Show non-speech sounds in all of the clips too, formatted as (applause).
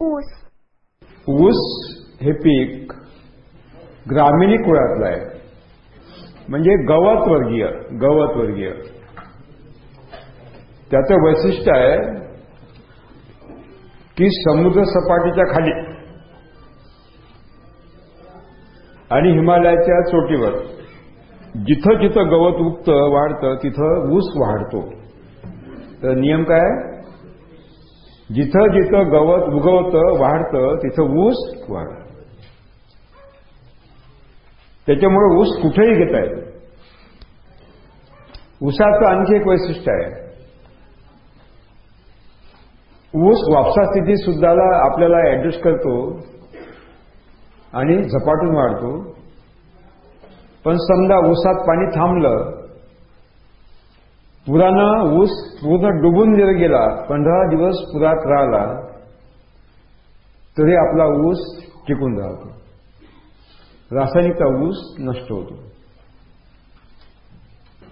ऊस. ऊस हे पीक ग्रामीणी कुळातलं आहे. म्हणजे गवत वर्गीय गवत वर्गीय. त्याचं वैशिष्ट्य आहे की समुद्र सपाटीच्या खाली आणि हिमालयाच्या चोटीवर जिथं जिथं गवत उगतं वाढतं तिथं ऊस वाढतो. तर नियम काय जिथं जिथं गवत उगवतं वाढतं तिथं ऊस वाढ त्याच्यामुळे ऊस कुठेही घेता येतो ऊसाचं आणखी एक वैशिष्ट्य आहे. ऊस वापसा स्थिती सुद्धा आपल्याला ऍडजस्ट करतो आणि झपाटून वाढतो. पण समजा ऊसात पाणी थांबलं पुरानं ऊस पूर्ण डुबून जर गेला पंधरा दिवस पुरात राहिला तरी आपला ऊस टिकून राहतो. रासायनिकचा ऊस नष्ट होतो.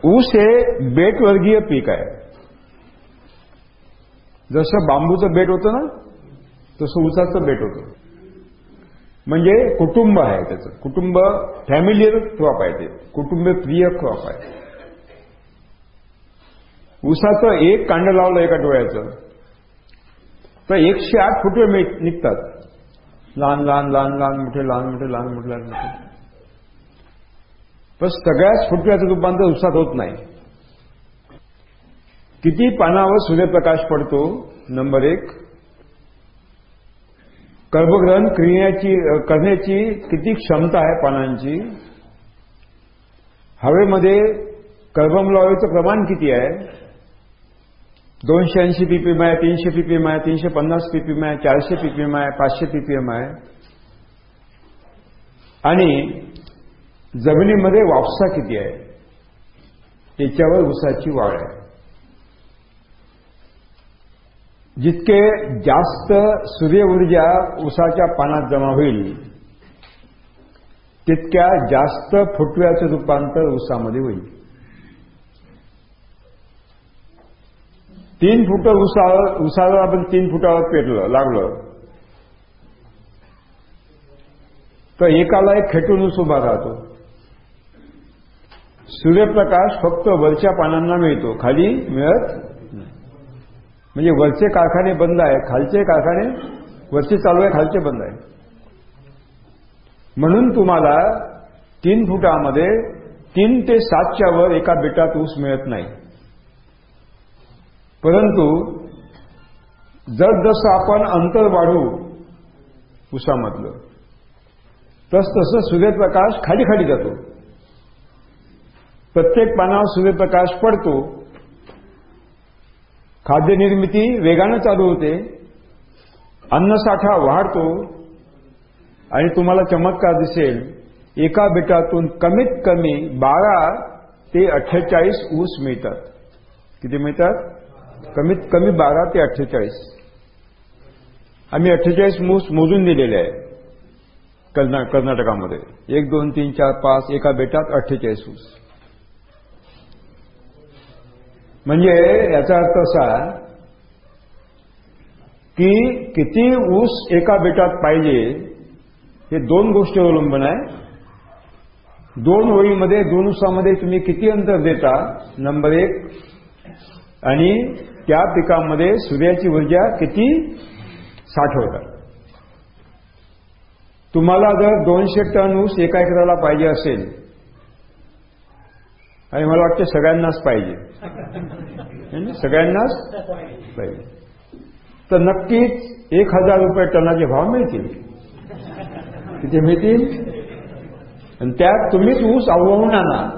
ऊस हे बेटवर्गीय पीक आहे. जसं बांबूचं बेट होतं ना तसं ऊसाचं बेट होतं. म्हणजे कुटुंब आहे त्याचं. कुटुंब फॅमिलियर क्रॉप आहे ते. कुटुंब प्रिय क्रॉप आहे. उसाचं एक कांड लावलं एका डोळ्याचं. तर एकशे आठ फुटवे निघतात. लहान लहान लहान लहान मोठे लहान मोठे लहान मोठे लहान मोठे. पण सगळ्याच फुटव्याचं रूपांतर उसात होत नाही. किती पानावर सूर्यप्रकाश पडतो? नंबर एक. कर्मग्रहण क्रियाची करण्याची किती क्षमता आहे पानांची? हवेमध्ये कर्बमलावाचं प्रमाण किती आहे? दोनशे ऐंशी पीपीएम आहे तीनशे पीपीएम आहे तीनशे पन्नास पीपीएम आहे चारशे पीपीएम आहे पाचशे पीपीएम आहे. आणि जमिनीमध्ये वापसा किती आहे? त्याच्यावर ऊसाची वाढ आहे. जितके जास्त सूर्य ऊर्जा ऊसाच्या पानात जमा होईल तितक्या जास्त फुटव्याचं रूपांतर ऊसामध्ये होईल. तीन फुट उसा उसाला आपण तीन फुटावर पेरलं लागलं. तर एकाला एक खेटून उभा राहतो. सूर्यप्रकाश फक्त वरच्या पानांना मिळतो खाली मिळत म्हणजे वरचे कारखाने बंद आहे खालचे कारखाने वरचे चालू आहे खालचे बंद आहे. म्हणून तुम्हाला तीन फुटामध्ये तीन ते सातच्या वर एका बेटात ऊस मिळत नाही. परंतु जसजसं आपण अंतर वाढू उसामधलं तस तसं सूर्यप्रकाश खाली खाली जातो. प्रत्येक पानावर सूर्यप्रकाश पडतो. खाद्यनिर्मिती वेगानं चालू होते. अन्नसाठा वाढतो. आणि तुम्हाला चमत्कार दिसेल एका बेटातून कमीत कमी बारा ते अठ्ठेचाळीस ऊस मिळतात. किती मिळतात? कमीत कमी बारा ते अठ्ठेचाळीस. आम्ही अठ्ठेचाळीस ऊस मोजून दिलेले आहे कर्ना कर्नाटकामध्ये. एक दोन तीन चार पाच एका बेटात अठ्ठेचाळीस ऊस म्हणजे याचा अर्थ असा की किती ऊस एका बेटात पाहिजे हे दोन गोष्टी अवलंबून आहे. दोन ओळीमध्ये दोन ऊसामध्ये तुम्ही किती अंतर देता? नंबर एक. आणि त्या पिकामध्ये सूर्याची ऊर्जा किती? साठवतात तुम्हाला जर दोनशे टन ऊस एका एकराला पाहिजे असेल आणि मला वाटतं सगळ्यांनाच पाहिजे. म्हणजे सगळ्यांनाच पाहिजे. तर नक्कीच एक हजार रुपये टनाचे भाव मिळतील. किती मिळतील? आणि त्यात तुम्हीच ऊस अवलंबून आणा.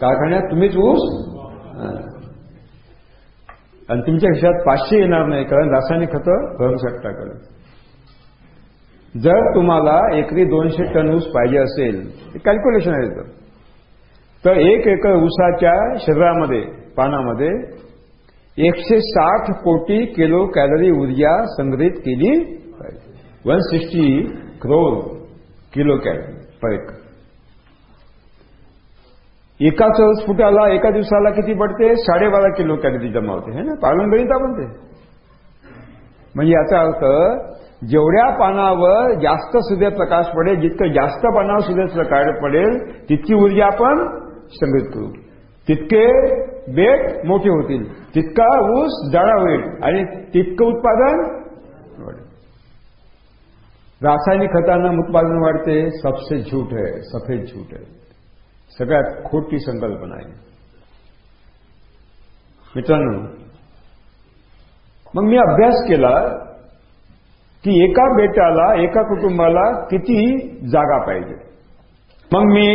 कारखान्यात तुम्हीच ऊस आणि तुमच्या खिशात पाचशे येणार नाही कारण रासायनिक खतं भरमसाठ टाकलं जर तुम्हाला एकरी दोनशे टन ऊस पाहिजे असेल कॅल्क्युलेशन आहे तर तर एक एकर ऊसाच्या शरीरामध्ये पानामध्ये एकशे साठ कोटी किलो कॅलरी ऊर्जा संग्रहित केली पाहिजे. One sixty crore kilo calorie per acre. एका फुटाला एका दिवसाला किती पडते? साडेबारा किलो कॅलरी जमा होते है ना? पालन गणित आपण ते म्हणजे याचा अर्थ जेवढ्या पानावर जास्त सूर्यप्रकाश पडेल जितकं जास्त पानावर सूर्यप्रकाश पडेल तितकी ऊर्जा आपण संग्रहित करू. तितके बेट मोठे होतील तितका ऊस जाडा होईल आणि तितकं उत्पादन वाढेल. रासायनिक खतांना उत्पादन वाढते सबसे झूठ आहे सफेद झूठ आहे सगळ्यात खोटी संकल्पना आहे. मित्रांनो मग मी अभ्यास केला की एका बेटाला एका कुटुंबाला किती जागा पाहिजे. मग मी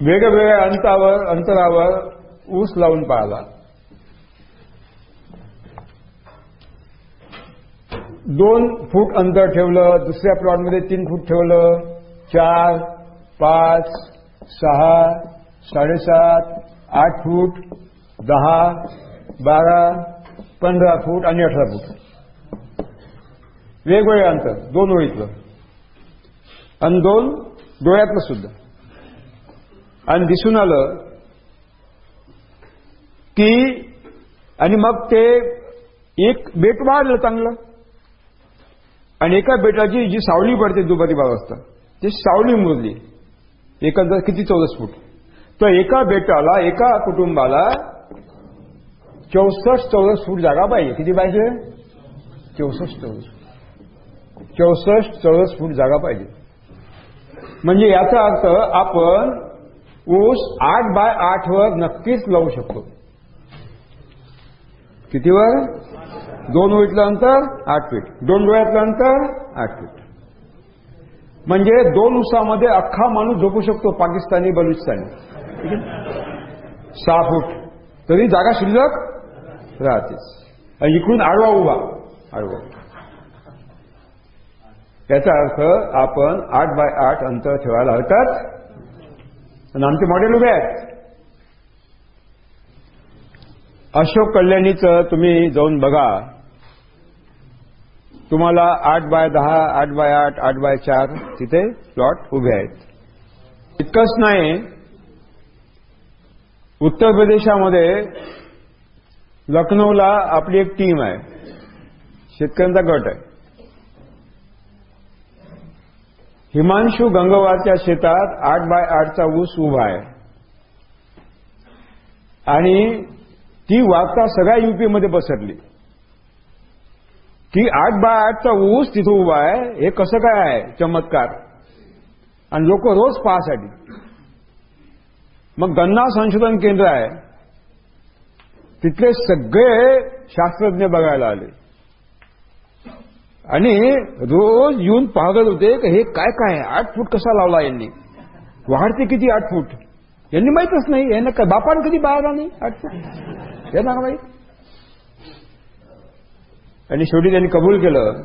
वेगवेगळ्या अंतावर अंतरावर ऊस लावून पाहिला. दोन फूट अंतर ठेवलं दुसऱ्या प्लॉटमध्ये तीन फूट ठेवलं चार पाच सहा साडेसात आठ फूट दहा बारा पंधरा फूट आणि अठरा फूट. वेगवेगळे अंतर दोन ओळीतलं आणि दोन डोळ्यातलं सुद्धा. आणि दिसून आलं की आणि मग ते एक बेट वाढलं चांगलं. आणि एका बेटाची जी सावली पडते दुपारी बारा वाजता ती सावली मोजली एकंदर किती चौरस फूट? तर एका बेटाला एका कुटुंबाला चौसष्ट चौरस फूट जागा पाहिजे. किती पाहिजे? चौसष्ट चौरस चौसष्ट चौरस फूट जागा पाहिजे. म्हणजे याचा अर्थ आपण ऊस आठ बाय आठ वर नक्कीच लावू शकतो. कितीवर दोन ओळीतलं अंतर आठ फीट. दोन डोळ्यातलं अंतर आठ फीट. म्हणजे दोन उसामध्ये अख्खा माणूस झोपू शकतो पाकिस्तानी बलुचिस्तानी. सहा फूट. तरी जागा शिल्लक राहतेच. इकडून आडवा उभा. आडवा. याचा अर्थ आपण आठ बाय आठ अंतर ठेवायला हवतात आणि आमचे मॉडेल उभे आहेत. अशोक कल्याणीचं तुम्ही जाऊन बघा. तुम्हाला आठ बाय दहा आठ बाय आठ आठ बाय चार तिथे प्लॉट उभे आहेत. इतकंच नाही उत्तर प्रदेशामध्ये लखनौला आपली एक टीम आहे. शेतकऱ्यांचा गट आहे. हिमांशू गंगवारच्या शेतात आठ बाय आठचा ऊस उभा आहे. आणि ती वार्ता सगळ्या युपीमध्ये पसरली. की आठ बाय आठचा ऊस तिथं उभा आहे हे कसं काय आहे? चमत्कार. आणि लोक रोज पाहासाठी. मग गन्ना संशोधन केंद्र आहे. तिथले सगळे शास्त्रज्ञ बघायला आले. आणि रोज येऊन पाहत होते की हे काय काय आठ फूट कसा लावला यांनी? वाढते किती आठ फूट? यांनी माहीतच नाही. यांना काय बापान कधी बाहेर नाही आठ फूट यांना का माहीत आणि शेवटी त्यांनी कबूल केलं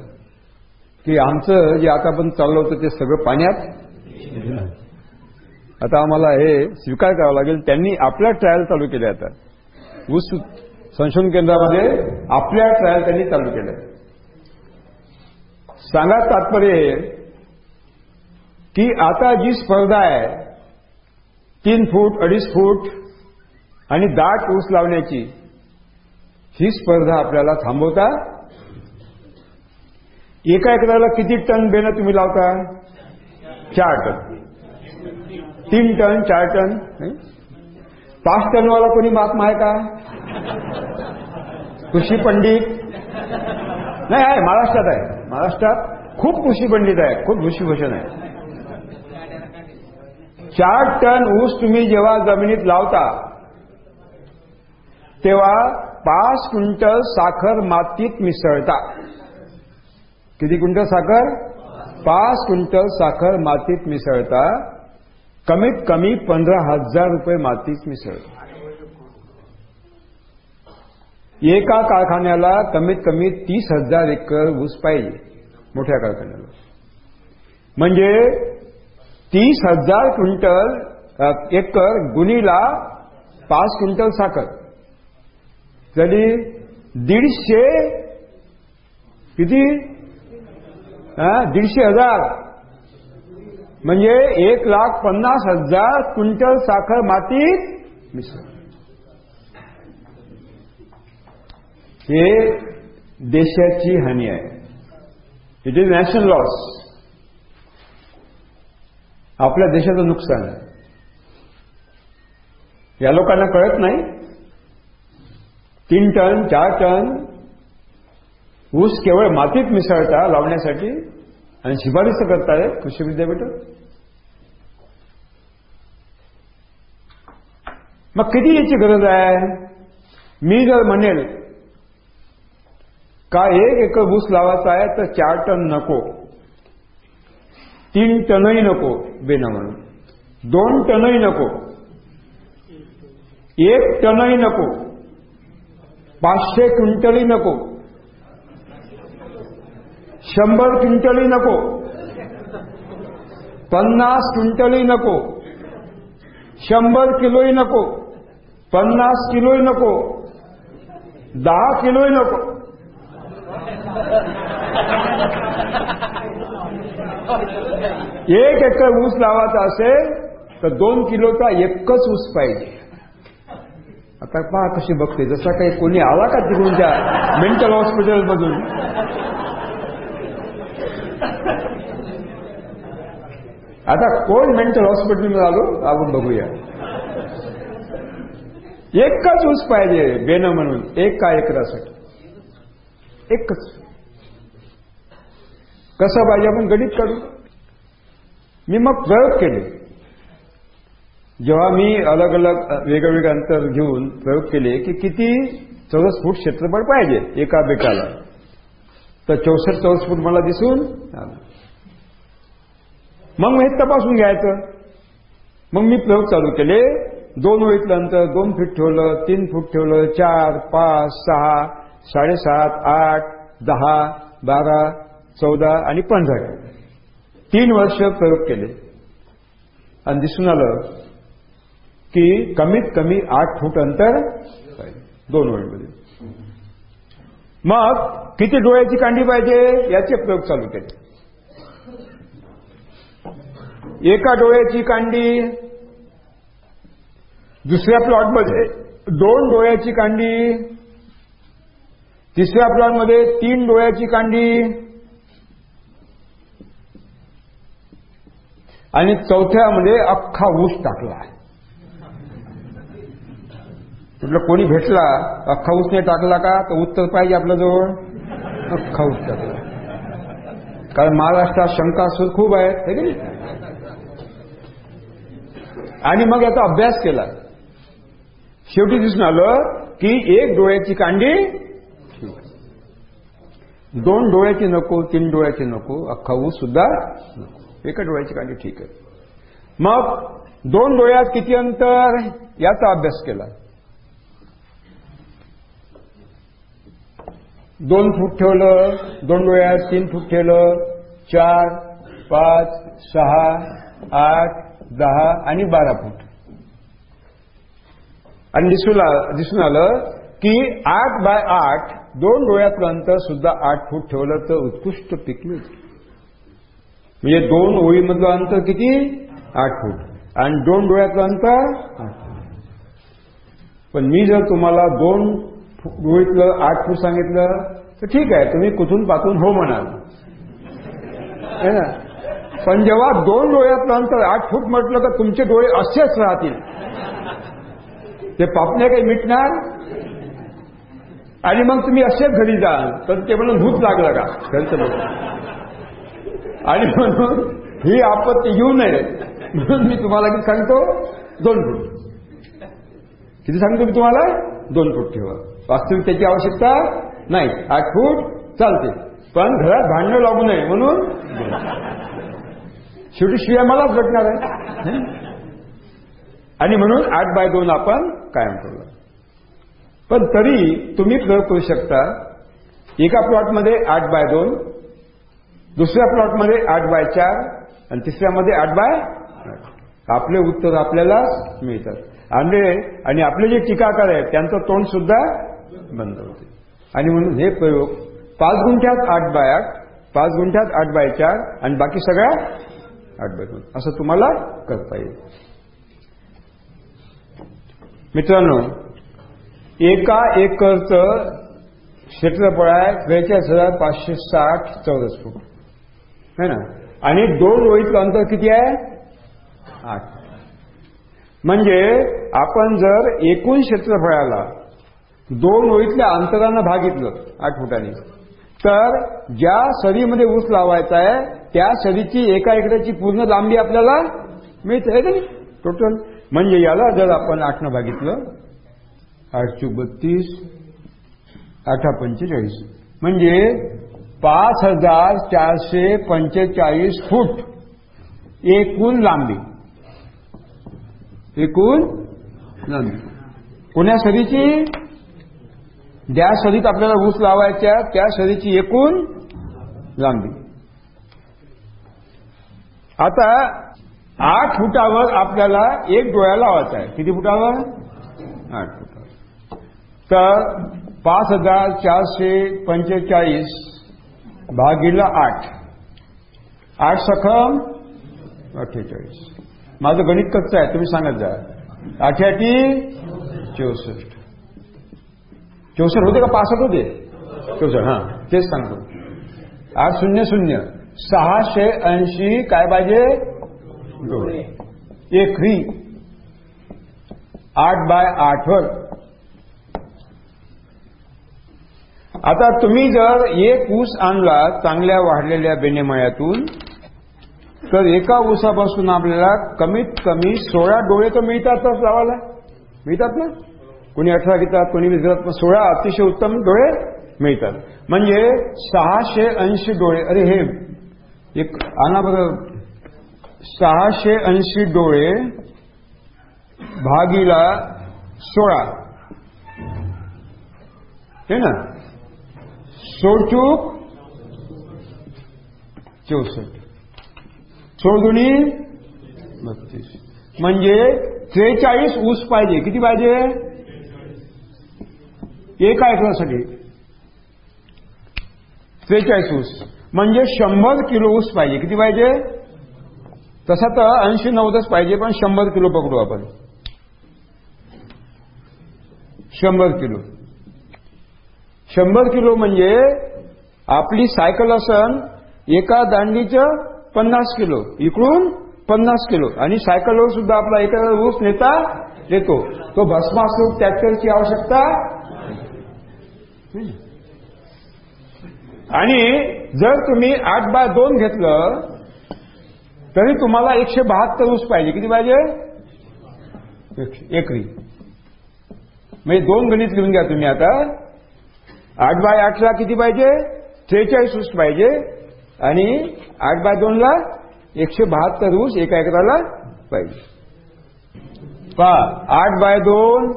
की आमचं जे आता आपण चाललं होतं ते सगळं पाण्यात. आता आम्हाला हे स्वीकार करावं लागेल. त्यांनी आपल्या ट्रायल चालू केल्या आता. ऊस संशोधन केंद्रामध्ये आपल्या ट्रायल त्यांनी चालू केल्या. सांगा तात्पर्य की आता जी स्पर्धा आहे तीन फूट अडीच फूट आणि दाट ऊस लावण्याची ही स्पर्धा आपल्याला थांबवता एका एकराला किती टन बेनं तुम्ही लावता? चार टन. तीन टन चार टन? पाच टनवाला कोणी महात्मा आहे का? कृषी पंडित? नाही आहे महाराष्ट्रात आहे. महाराष्ट्रात खूप कृषी पंडित आहे खूप कृषीभूषण आहे. चार टन ऊस तुम्ही जेव्हा जमिनीत लावता तेव्हा पाच क्विंटल साखर मातीत मिसळता. किती क्विंटल साखर? पाच क्विंटल साखर मातीत मिसळता. कमीत कमी पंधरा हजार रुपये मातीत मिसळता. एका कारखान्याला कमीत कमी तीस हजार एकर ऊस पाहिजे मोठ्या कारखान्याला. म्हणजे तीस हजार क्विंटल एकर गुणीला पाच क्विंटल साखर. तरी दीडशे किती? दीडशे हजार. म्हणजे एक लाख पन्नास हजार क्विंटल साखर मातीत मिसळ. हे देशाची हानी आहे. इट इज नॅशनल लॉस आपल्या देशाचं नुकसान या लोकांना कळत नाही. तीन टन चार टन ऊस केवळ मातीत मिसळता लावण्यासाठी आणि शिफारस करताय कृषी विद्यापीठ? मग किती याची गरज आहे? मी जर म्हणेल का एक एकर ऊस लावायचा आहे तर चार टन नको. तीन टनही नको बेना म्हणून दोन टनही नको. एक टनही नको. पाचशे क्विंटलही नको. शंभर क्विंटलही नको. पन्नास क्विंटलही नको. शंभर किलोही नको. पन्नास किलोही नको. दहा किलोही नको. एक एकर ऊस लावायचा असेल तर दोन किलोचा एकच ऊस पाहिजे. आता पहा कशी बघते. जसा काही कोणी आला का तिकडून त्या मेंटल हॉस्पिटलमधून आता कोण मेंटल हॉस्पिटलमध्ये आलो? आपण बघूया. एकच ऊस पाहिजे बेन म्हणून. एक का एकरासाठी एकच. कसं पाहिजे? आपण गणित काढू मी मग प्रयोग केले. जेव्हा मी अलग अलग वेगवेगळे अंतर घेऊन प्रयोग केले की किती चौरस फूट क्षेत्रफळ पाहिजे एका बेकाला. तर चौसष्ट चौरस फूट मला दिसून आलं. मग हे तपासून घ्यायचं. मग मी प्रयोग चालू केले. दोन ओळीतलं अंतर दोन फूट ठेवलं तीन फूट ठेवलं चार पाच सहा साडेसात आठ दहा बारा चौदा आणि पंधरा. तीन वर्ष प्रयोग केले. आणि दिसून आलं की कमीत कमी आठ फूट अंतर पाहिजे. दोन ओळीमध्ये मग किती डोळ्याची कांडी पाहिजे याचे प्रयोग चालू केले. एका डोळ्याची कांडी दुसऱ्या प्लॉटमध्ये दोन डोळ्याची कांडी तिसऱ्या प्लॉटमध्ये तीन डोळ्याची कांडी आणि चौथ्यामध्ये अख्खा ऊस टाकला. म्हटलं कोणी भेटला? अख्खा ऊसने टाकला का? तर उत्तर पाहिजे आपल्याजवळ. अख्खा ऊस टाकला. कारण महाराष्ट्रात शंका खूप आहेत हे की नाही? आणि मग याचा अभ्यास केला. शेवटी दिसून आलं की एक डोळ्याची कांडी दोन डोळ्याची नको तीन डोळ्याची नको अख्खा ऊस सुद्धा नको. एका डोळ्याची कांडी ठीक आहे. मग दोन डोळ्यात किती अंतर याचा अभ्यास केला. दोन फूट ठेवलं दोन डोळ्यात तीन फूट ठेवलं चार पाच सहा आठ दहा आणि बारा फूट. आणि दिसून दिसून आलं की आठ बाय आठ दोन डोळ्यातलं अंतर सुद्धा आठ फूट ठेवलं तर उत्कृष्ट पिकली म्हणजे दोन ओळीमधलं अंतर किती? आठ फूट. आणि दोन डोळ्यातलं अंतर आठ पण मी जर तुम्हाला दोन ओळीतलं आठ फूट सांगितलं तर ठीक आहे तुम्ही कुठून पातून हो म्हणाल. है ना? पण जेव्हा दोन डोळ्यातलं अंतर आठ फूट म्हटलं तर तुमचे डोळे असेच राहतील. ते पापण्या काही मिटणार? आणि मग तुम्ही असेच घरी जाल. तर ते म्हणून भूत लागलं का? घरचं लोक आणि म्हणून ही आपत्ती येऊ नये. म्हणून मी तुम्हाला किती सांगतो दोन फूट. किती सांगतो मी तुम्हाला? दोन फूट ठेवा. वास्तविक त्याची आवश्यकता नाही. आठ फूट चालते. पण घरात भांडणं लागू नये म्हणून. शेवटी शिवाय मलाच भेटणार आहे. आणि म्हणून आठ बाय दोन आपण कायम करू. पण तरी तुम्ही प्रयोग करू शकता. एका प्लॉटमध्ये आठ बाय दोन दुसऱ्या प्लॉटमध्ये आठ बाय चार आणि तिसऱ्यामध्ये आठ बाय आपले उत्तर आपल्यालाच मिळतात. आणि आणि आपले जे टीकाकार आहेत त्यांचं तोंड सुद्धा बंद होते. आणि म्हणून हे प्रयोग पाच गुंठ्यात आठ बाय आठ पाच गुंठ्यात आठ बाय चार आणि बाकी सगळ्या आठ असं तुम्हाला करता येईल. मित्रांनो एका एकरचं क्षेत्रफळ आहे त्रेचाळीस हजार पाचशे साठ चौरस फूट है ना? आणि दोन ओळीतलं अंतर किती आहे? आठ. म्हणजे आपण जर एकूण क्षेत्रफळाला दोन ओळीतल्या अंतरानं भागितलं आठ फुटांनी तर ज्या सरीमध्ये ऊस लावायचा आहे त्या सरीची एका एकराची पूर्ण लांबी आपल्याला मिळते आहे का नाही? टोटल म्हणजे याला जर आपण आठनं भागितलं आठशे बत्तीस आठा पंचेचाळीस. म्हणजे पाच हजार चारशे पंचेचाळीस फूट एकूण लांबी. एकूण लांबी. कोण्या सरीची? ज्या सरीत आपल्याला ऊस लावायच्या त्या सरीची एकूण लांबी. आता आठ फुटावर आपल्याला एक डोळा लावायचा आहे. किती फुटावर? आठ फुटावर. तर पाच हजार चारशे पंचेचाळीस भागीला आठ. आठ सखम अठ्ठेचाळीस. माझं गणित कच्चं आहे तुम्ही सांगत जा. अठ्याटी चौसष्ट. चौसष्ट होते का? पासष्ट होते? चौसष्ट हां तेच सांगतो. आठ शून्य शून्य. सहाशे ऐंशी काय पाहिजे? डोळे. एक री आठ बाय आठवर. आता तुम्ही जर एक ऊस आणला चांगल्या वाढलेल्या बेनेमळ्यातून तर एका ऊसापासून आपल्याला कमीत कमी सोळा डोळे तर मिळतातच लावायला. मिळतात ना? कोणी अठरा घेतात कोणी वीस घेतात पण सोळा अतिशय उत्तम डोळे मिळतात. म्हणजे सहाशे ऐंशी डोळे. अरे हे एक आना बघा. सहाशे ऐंशी डोळे भागीला सोळा. हे ना? सोळचूक चौसष्ट. सोळदुनी बत्तीस. म्हणजे त्रेचाळीस ऊस पाहिजे. किती पाहिजे? एका एकरासाठी. त्रेचाळीस ऊस. म्हणजे शंभर किलो ऊस पाहिजे. किती पाहिजे? तसा तर ऐंशी नव्वदच पाहिजे पण शंभर किलो पकडू आपण. शंभर किलो. शंभर किलो म्हणजे आपली सायकल असन एका दांडीचं पन्नास किलो इकडून पन्नास किलो. आणि सायकलवर सुद्धा आपला एखादा ऊस नेता येतो. तो भस्मासूर ट्रॅक्टरची आवश्यकता आणि जर तुम्ही आठ बाय दोन घेतलं तरी तुम्हाला एकशे बहात्तर ऊस पाहिजे. किती पाहिजे? एकरी. म्हणजे दोन गणित लिहून घ्या तुम्ही आता. आठ बाय आठला किती पाहिजे? त्रेचाळीस ऊस पाहिजे. आणि आठ बाय दोनला एकशे बहात्तर ऊस एका एकराला पाहिजे. पहा आठ बाय दोन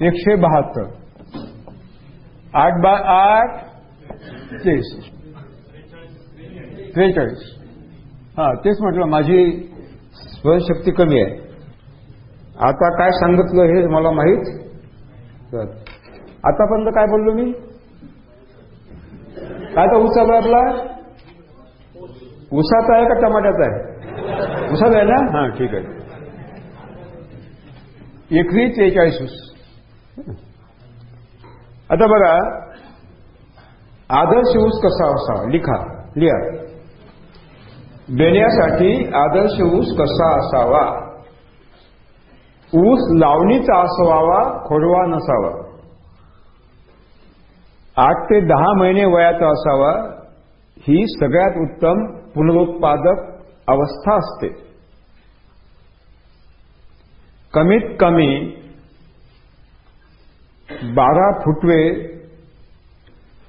एकशे बहात्तर. आठ बाय आठ तेच त्रेचाळीस. हा तेच म्हटलं माझी स्मरणशक्ती कमी आहे. आता काय सांगितलं हे मला माहीत? तर आतापर्यंत काय बोललो मी? काय तर चालू आपला? ऊसाचा आहे का टमाट्याचा आहे? ऊसाचा आहे ना? हा ठीक आहे. एकरी त्रेचाळीस ऊस. आता बघा आदर्श ऊस कसा असावा? लिखा लिहा देण्यासाठी आदर्श ऊस कसा असावा? ऊस लावणीचा असावा खोडवा नसावा. आठ ते दहा महिने वयाचा असावा ही सगळ्यात उत्तम पुनरुत्पादक अवस्था असते. कमीत कमी बारा फुटवे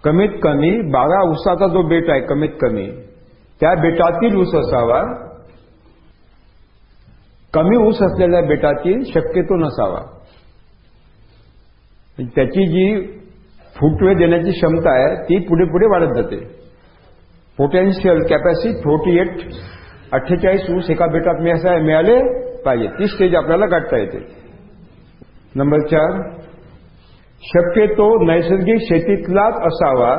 कमीत कमी बारा ऊसाचा जो बेट आहे कमीत कमी त्या बेटातील ऊस असावा. कमी ऊस असलेल्या बेटातील शक्यतो नसावा. म्हणजे त्याची जी फुटवे देण्याची क्षमता आहे ती पुढे पुढे वाढत जाते. पोटेन्शियल कॅपॅसिटी फोर्टी एट अठ्ठेचाळीस ऊस एका बेटात मिळाले पाहिजे. ती स्टेज आपल्याला गाठता येते. नंबर चार शक्यतो नैसर्गिक शेतीतलाच असावा.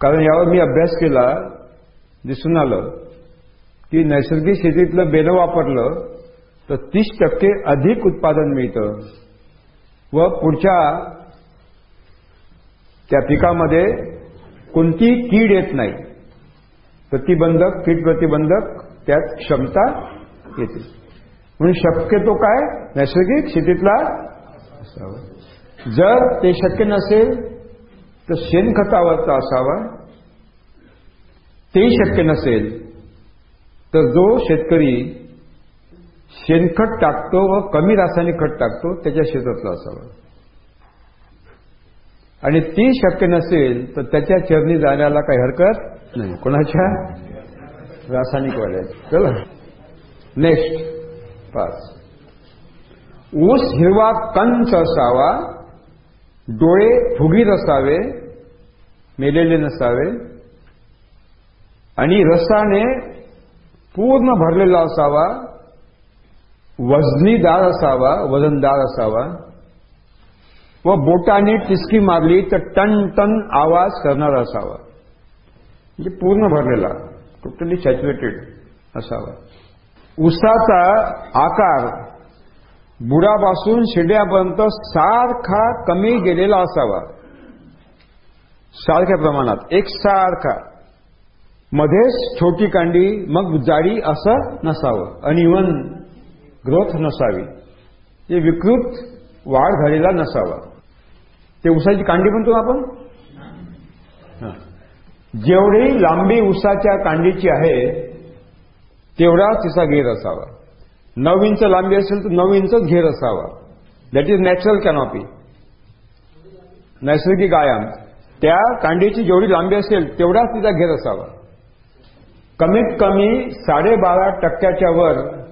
कारण यावर मी अभ्यास केला दिसून आलं की नैसर्गिक शेतीतलं बेलं वापरलं तर तीस टक्के अधिक उत्पादन मिळतं. व पुढच्या त्या पिकामध्ये कोणती कीड येत नाही. प्रतिबंधक कीड प्रतिबंधक त्यात क्षमता येते. म्हणून शक्यतो काय? नैसर्गिक शेतीतला असावा. जर ते शक्य नसेल तर शेणखतावरचा असावा. तेही शक्य नसेल तर जो शेतकरी शेणखत टाकतो व कमी रासायनिक खत टाकतो त्याच्या शेतातला असावा. आणि ती शक्य नसेल तर त्याच्या चरणी जाण्याला काही हरकत नाही. कोणाच्या? रासायनिक वाल्या चला. नेक्स्ट पाच. ऊस हिरवा कंच असावा डोळे फुगीर असावे मेलेले नसावे आणि रसाने पूर्ण भरलेला असावा वजनीदार असावा वजनदार असावा. व बोटाने टिचकी मारली तर टन टन आवाज करणारा असावा. म्हणजे पूर्ण भरलेला टोटली सॅच्युरेटेड असावा. उसाचा आकार बुडापासून शिड्यापर्यंत सारखा कमी गेलेला असावा. सारख्या प्रमाणात एक सारखा. मध्येच छोटी कांडी मग जाडी असं नसावं. अनइवन ग्रोथ नसावी. हे विकृत वाढ झालेला नसावा. ते उसाची कांडी म्हणतो आपण? जेवढी लांबी उसाच्या कांडीची आहे तेवढा तिचा घेर असावा. नऊ इंच लांबी असेल तर नऊ इंचच घेर असावा. दॅट इज नॅचरल कॅनॉपी नैसर्गिक आयाम. त्या कांडीची जेवढी लांबी असेल तेवढाच तिचा घेर असावा. कमीत कमी साडेबारा टक्क्याच्या वर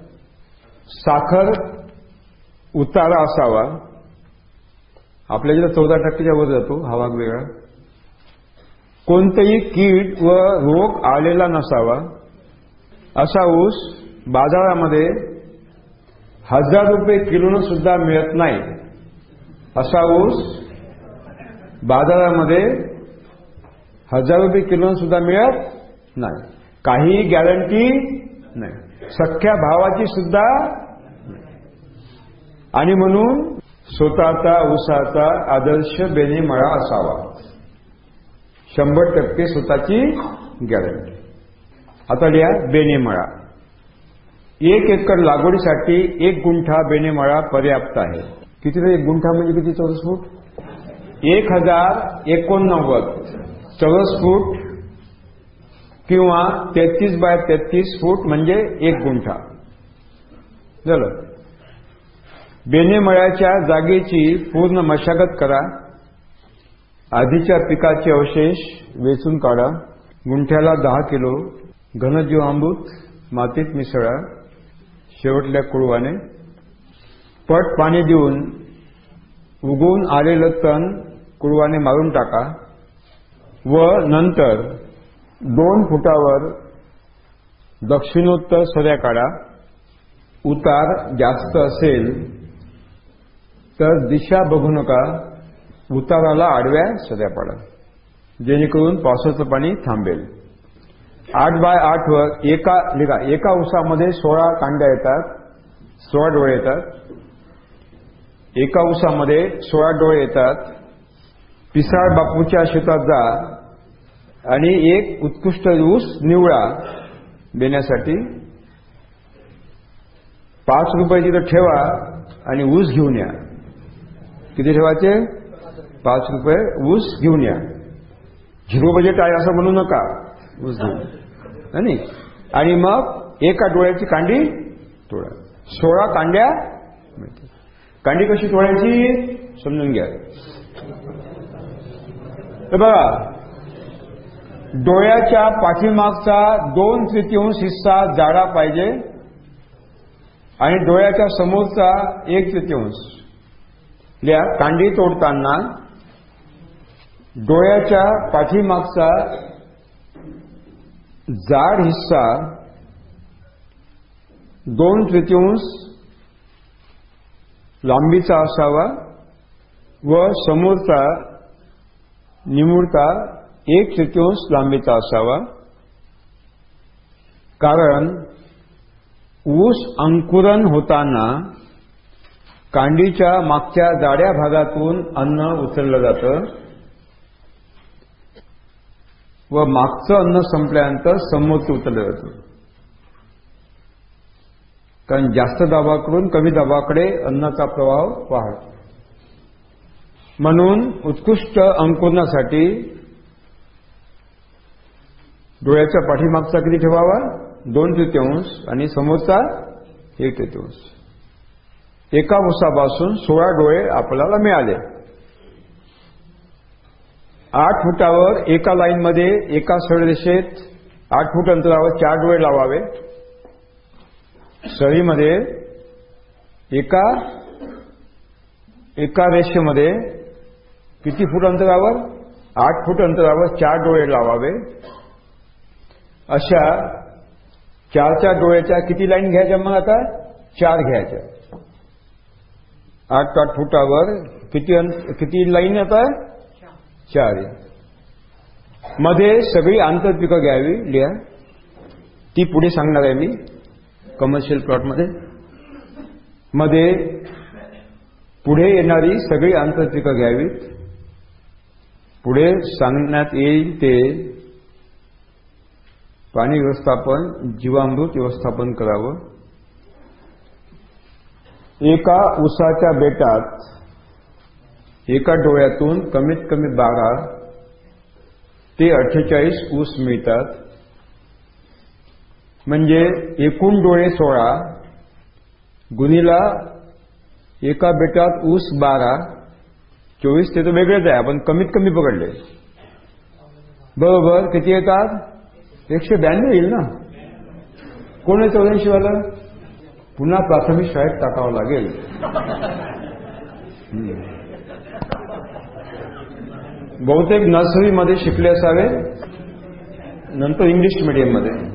साखर उतारा असावा. आपल्या जिथे चौदा टक्क्याच्या वर जातो हवा वेगळा. कोणतेही कीड व रोग आलेला नसावा. असा ऊस बाजारामध्ये हजार रुपये किलोनं सुद्धा मिळत नाही. असा ऊस बाजारामध्ये हजार रुपये किलोनं सुद्धा मिळत नाही. काही गॅरंटी नाही. सख्या भावाची सुद्धा आणि म्हणून स्वतःचा ऊसाचा आदर्श बेनेमळा असावा. शंभर टक्के स्वतःची गॅरंटी आता लिहा बेनेमळा. एक एकर लागवडीसाठी एक गुंठा बेनेमळा पर्याप्त आहे. किती रे एक गुंठा म्हणजे किती? चौरस फूट? एक हजार एकोणनव्वद. चौरस फूट किंवा तेहतीस बाय तेहतीस फूट म्हणजे एक गुंठा. झालं? बेनेमळ्याच्या जागेची पूर्ण मशागत करा. आधीच्या पिकाचे अवशेष वेचून काढा. गुंठ्याला दहा किलो. घनजीवामृत मातीत मिसळा. शेवटल्या कुळवाने पट पाणी देऊन उगवून आलेलं तण कुळवाने मारून टाका व नंतर दोन फुटावर दक्षिणोत्तर सऱ्या काढा. उतार जास्त असेल तर दिशा बघू नका. उताराला आडव्या सऱ्या पाडा. जेणेकरून पावसाचं पाणी थांबेल. आठ बाय आठ वर एका लिहा एका उसामध्ये सोळा कांड्या येतात सोळा डोळे येतात. एका उसामध्ये सोळा डोळे येतात. पिसाळ बापूच्या शेतात जा आणि एक उत्कृष्ट ऊस निवडा देण्यासाठी पाच रुपये तिथं ठेवा आणि ऊस घेऊन या. किती ठेवायचे? पाच रुपये ऊस घेऊन या. झिरो बजेट आहे असं म्हणू नका. ऊस घेऊन. नाही आणि मग एका डोळ्याची कांडी तोडा. सोळा कांड्या कांडी कशी तोडायची? समजून घ्या. तर बघा. डोळ्याच्या पाठीमागचा दोन तृतीयांश हिस्सा जाडा पाहिजे आणि डोळ्याच्या समोरचा एक तृतीयांश लिहा कांडी तोडताना डोळ्याच्या पाठीमागचा जाड हिस्सा दोन तृतीयांश लांबीचा असावा व समोरचा निमुळता एक तृतीयांश लांबीचा असावा. कारण ऊस अंकुरण होताना कांडीच्या मागच्या जाड्या भागातून अन्न उचललं जातं. व मागचं अन्न संपल्यानंतर समोरचं उचललं जातं. कारण जास्त दाबाकडून कमी दाबाकडे अन्नाचा प्रवाह वाढतो. म्हणून उत्कृष्ट अंकुरणासाठी डोळ्याच्या पाठीमागचा किती ठेवावा? दोन तृतीयांश आणि समोरचा एक तृतीयांश. एका उसापासून सोळा डोळे आपल्याला मिळाले. आठ फुटावर एका लाईनमध्ये एका सरळरेषेत आठ फूट अंतरावर चार डोळे लावावे. सळीमध्ये एका एका रेषेमध्ये किती फूट अंतरावर? आठ फूट अंतरावर चार डोळे लावावे. अशा चार चार डोळ्याच्या किती लाईन घ्यायच्या मग आता? चार घ्यायच्या. आठ आठ फुटावर किती किती लाईन आता? चारमध्ये सगळी आंतरपिकं घ्यावी लिहा. ती पुढे सांगणार आहे मी कमर्शियल प्लॉटमध्ये मध्ये. पुढे येणारी सगळी आंतरपिकं घ्यावीत पुढे सांगण्यात येईल ते पाणी व्यवस्थापन जीवामृत व्यवस्थापन करावं. एका उसाच्या बेटात एका डोळ्यातून कमीत कमी बारा ते अठ्ठेचाळीस ऊस मिळतात. म्हणजे एकूण डोळे सोळा गुणीला एका बेटात ऊस बारा चोवीस ते तर वेगळेच आहे आपण कमीत कमी पकडले. बरोबर किती येतात? एकशे ब्याण्णव येईल ना? कोण आहे चौऱ्याऐंशी वाला पुन्हा प्राथमिक शाळेत टाकावं लागेल. बहुतेक नर्सरीमध्ये शिकले असावे नंतर इंग्लिश मिडियममध्ये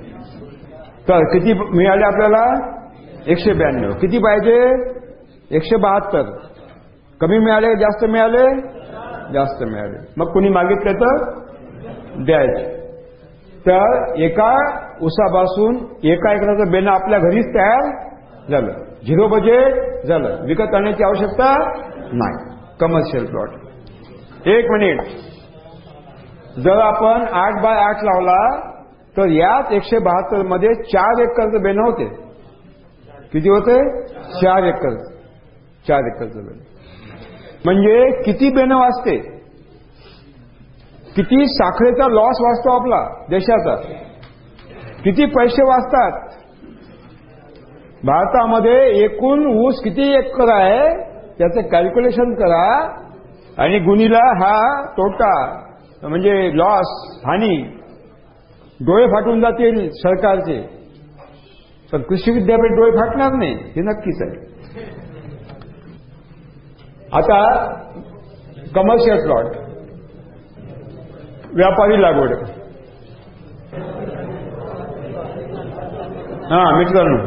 तर किती मिळाले आपल्याला? एकशे ब्याण्णव. किती पाहिजे? एकशे बहात्तर. कमी मिळाले जास्त मिळाले? जास्त मिळाले. मग कुणी मागितले तर? द्यायचे. तर एका उसापासून एका एकराचं बेणं आपल्या घरीच तयार झालं. झिरो बजेट झालं. विकत आणण्याची आवश्यकता नाही. कमर्शियल प्लॉट एक मिनिट. जर आपण आठ बाय आठ लावला तर याच एकशे बहात्तरमध्ये चार एकरचं बेन होते. किती होते? चार एकर. चार एकरचं बेन म्हणजे किती बेन वाचते? किती साखरेचा लॉस वाचतो आपला देशाचा? किती पैसे वाचतात? भारतामध्ये एकूण ऊस किती एकर आहे? त्याचं कॅल्क्युलेशन करा. आणि गुणीला हा तोटा म्हणजे लॉस हानी डोळे फाटून जातील सरकारचे. पण कृषी विद्यापीठ डोळे फाटणार नाही हे नक्कीच आहे. आता कमर्शियल प्लॉट व्यापारी लागवड. हा मित्रांनो.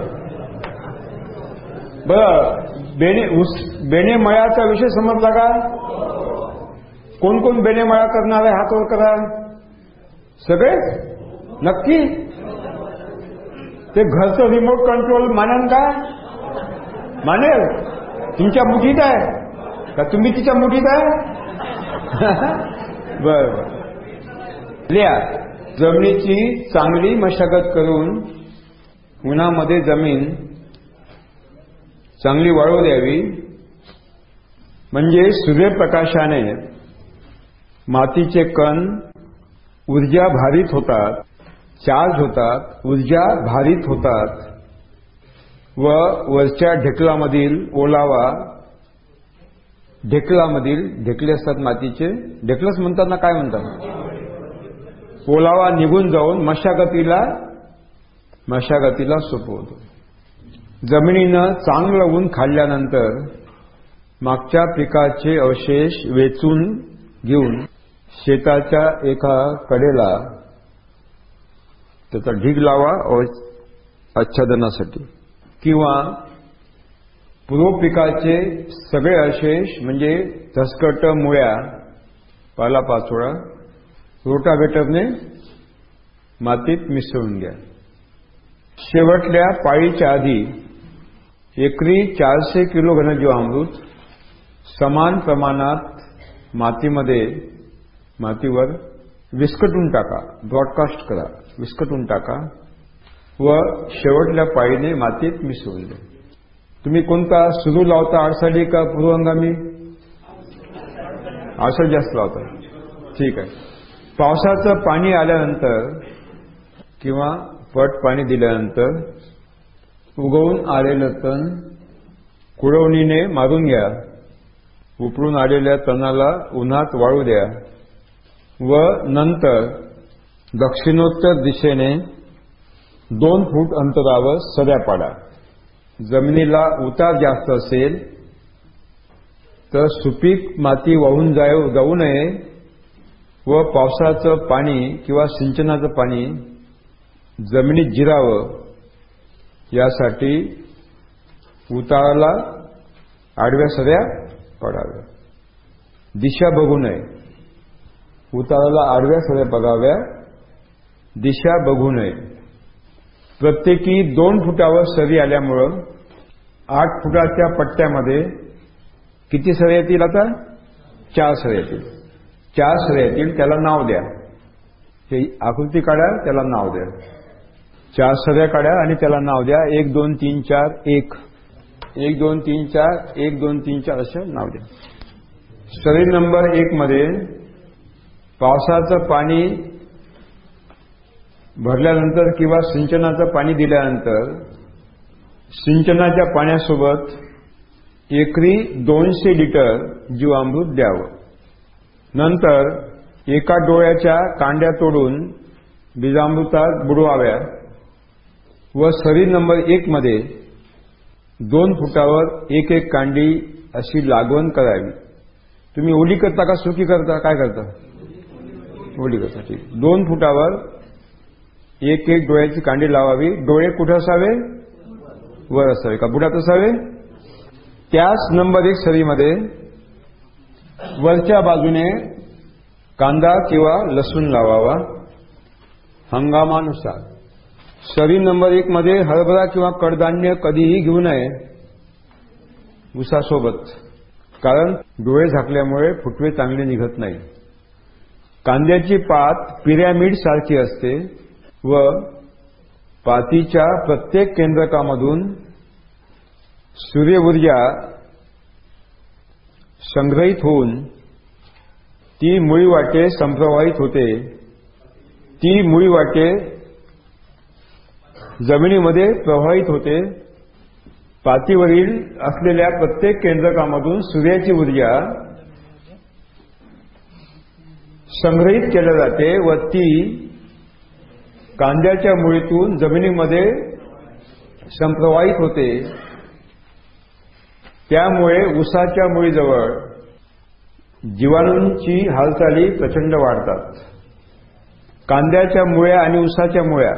बर बेणे बेणे मळ्याचा विषय समजला का? कोण कोण बेणे मळा करणार आहे हात वर करा सगळे नक्की? ते घरचं रिमोट कंट्रोल मानन का? मानेल. तुमच्या मुठीत आहे. का तुम्ही तिच्या मुठीत आहे? (laughs) बर बर. लिहा. जमिनीची चांगली मशागत करून उन्हामध्ये जमीन चांगली वाळू द्यावी. म्हणजे सूर्यप्रकाशाने मातीचे कण ऊर्जा भारित होतात चार्ज होतात ऊर्जा भारित होतात. व वरच्या ढेकलामधील ओलावा ढेकलामधील ढेकले असतात मातीचे. ढेकलच म्हणतात ना काय म्हणतात? ओलावा निघून जाऊन मशागतीला मशागतीला सोपवतो. जमिनीनं चांगलं ऊन खाल्ल्यानंतर मागच्या पिकाचे अवशेष वेचून घेऊन शेताच्या एका कडेला त्याचा ढीग लावा आच्छादनासाठी. किंवा पूर्व पिकाचे सगळे अशेष म्हणजे धसकट मुळ्या पालापाचोळा रोटावेटरने मातीत मिसळून घ्या. शेवटल्या पाळीच्या आधी एकरी चारशे किलो घनजीवामृत समान प्रमाणात मातीमध्ये मातीवर विस्कटून टाका ब्रॉडकास्ट करा विस्कटून टाका व शेवटल्या पाळीने मातीत मिसळून द्या. तुम्ही कोणता सुरू लावता आडसाडी का पूर्वंगामी? आडसाडी जास्त लावता. ठीक आहे. पावसाचं पाणी आल्यानंतर किंवा पट पाणी दिल्यानंतर उगवून आलेलं तण कुळवणीने मारून घ्या. उपरून आलेल्या तणाला उन्हात वाळू द्या. व नंतर दक्षिणोत्तर दिशेने दोन फूट अंतरावर सड्या पाडा. जमिनीला उतार जास्त असेल तर सुपीक माती वाहून जाऊ नये व पावसाचं पाणी किंवा सिंचनाचं पाणी जमिनीत जिरावं. यासाठी उताराला आडव्या सऱ्या पडाव्या दिशा बघू नये. उताराला आडव्या सड्या बघाव्या. दिशा बघू नये. प्रत्येकी दोन फुटावर सरी आल्यामुळं आठ फुटाच्या पट्ट्यामध्ये किती सऱ्या येतील आता? चार सरे येतील. चार सऱ्या येतील त्याला नाव द्या. ते आकृती काढा त्याला नाव द्या. चार सऱ्या काढा आणि त्याला नाव द्या. एक दोन तीन चार एक. एक दोन तीन चार एक दोन तीन चार असं नाव द्या. सरी नंबर एक मध्ये पावसाचं पाणी भरल्यानंतर किंवा सिंचनाचं पाणी दिल्यानंतर सिंचनाच्या पाण्यासोबत एकरी दोनशे लिटर जीवामृत द्यावं. नंतर एका डोळ्याच्या कांड्या तोडून बीजामृतात बुडवाव्या व सरी नंबर एक मध्ये दोन फुटावर एक एक कांडी अशी लागवण करावी. तुम्ही ओली करता का सुकी करता? काय करता? ओली दोन फुटावर एक एक डोळ्याची कांडी लावावी. डोळे कुठे असावे? वर असावे. का बुडात असावे? त्याच नंबर एक सरीमध्ये वरच्या बाजूने कांदा किंवा लसूण लावावा. हंगामानुसार. सरी नंबर एक मध्ये हरभरा किंवा कडधान्य कधीही घेऊ नये. उसासोबत. कारण डोळे झाकल्यामुळे फुटवे चांगले निघत नाही. कांद्याची पात पिरॅमिड सारखी असते व पातीच्या प्रत्येक केंद्रकामधून सूर्यऊर्जा संग्रहित होऊन ती मुळी वाटे संप्रवाहित होते. ती मुळी वाटे जमिनीमध्ये प्रवाहित होते. पातीवरील असलेल्या प्रत्येक केंद्रकामधून सूर्याची ऊर्जा संग्रहित केले जाते व ती कांद्याच्या मुळीतून जमिनीमध्ये संप्रवाहित होते. त्यामुळे उसाच्या मुळीजवळ जीवाणूंची हालचाली प्रचंड वाढतात. कांद्याच्या मुळ्या आणि उसाच्या मुळ्या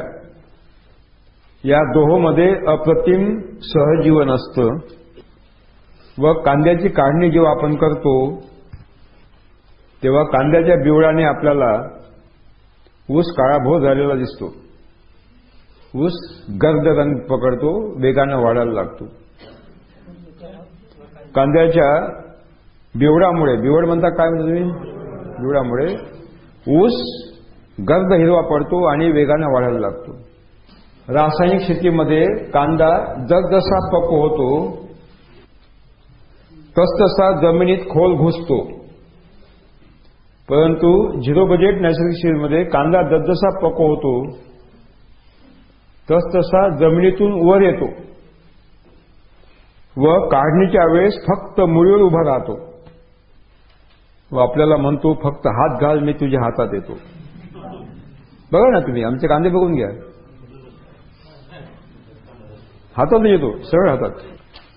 या दोहोमध्ये अप्रतिम सहजीवन असतं व कांद्याची काढणी जेव्हा आपण करतो तेव्हा कांद्याच्या बिवळाने आपल्याला ऊस काळाभोर झालेला दिसतो. ऊस गर्द रंग पकडतो वेगानं वाढायला लागतो. कांद्याच्या बिवडामुळे बिवड म्हणता काय म्हणता तुम्ही? बिवडामुळे ऊस गर्द हिरवा पडतो आणि वेगानं वाढायला लागतो. रासायनिक शेतीमध्ये कांदा जसजसा पक्व होतो तसतसा जमिनीत खोल घुसतो. परंतु झिरो बजेट नैसर्गिक शेतीमध्ये कांदा जसजसा पको होतो तसतसा जमिनीतून वर येतो व काढणीच्या वेळेस फक्त मुळीवर उभा राहतो. व आपल्याला म्हणतो फक्त हात घाल मी तुझ्या हातात येतो. बघा ना तुम्ही आमचे कांदे बघून घ्या. हातात येतो सरळ हातात.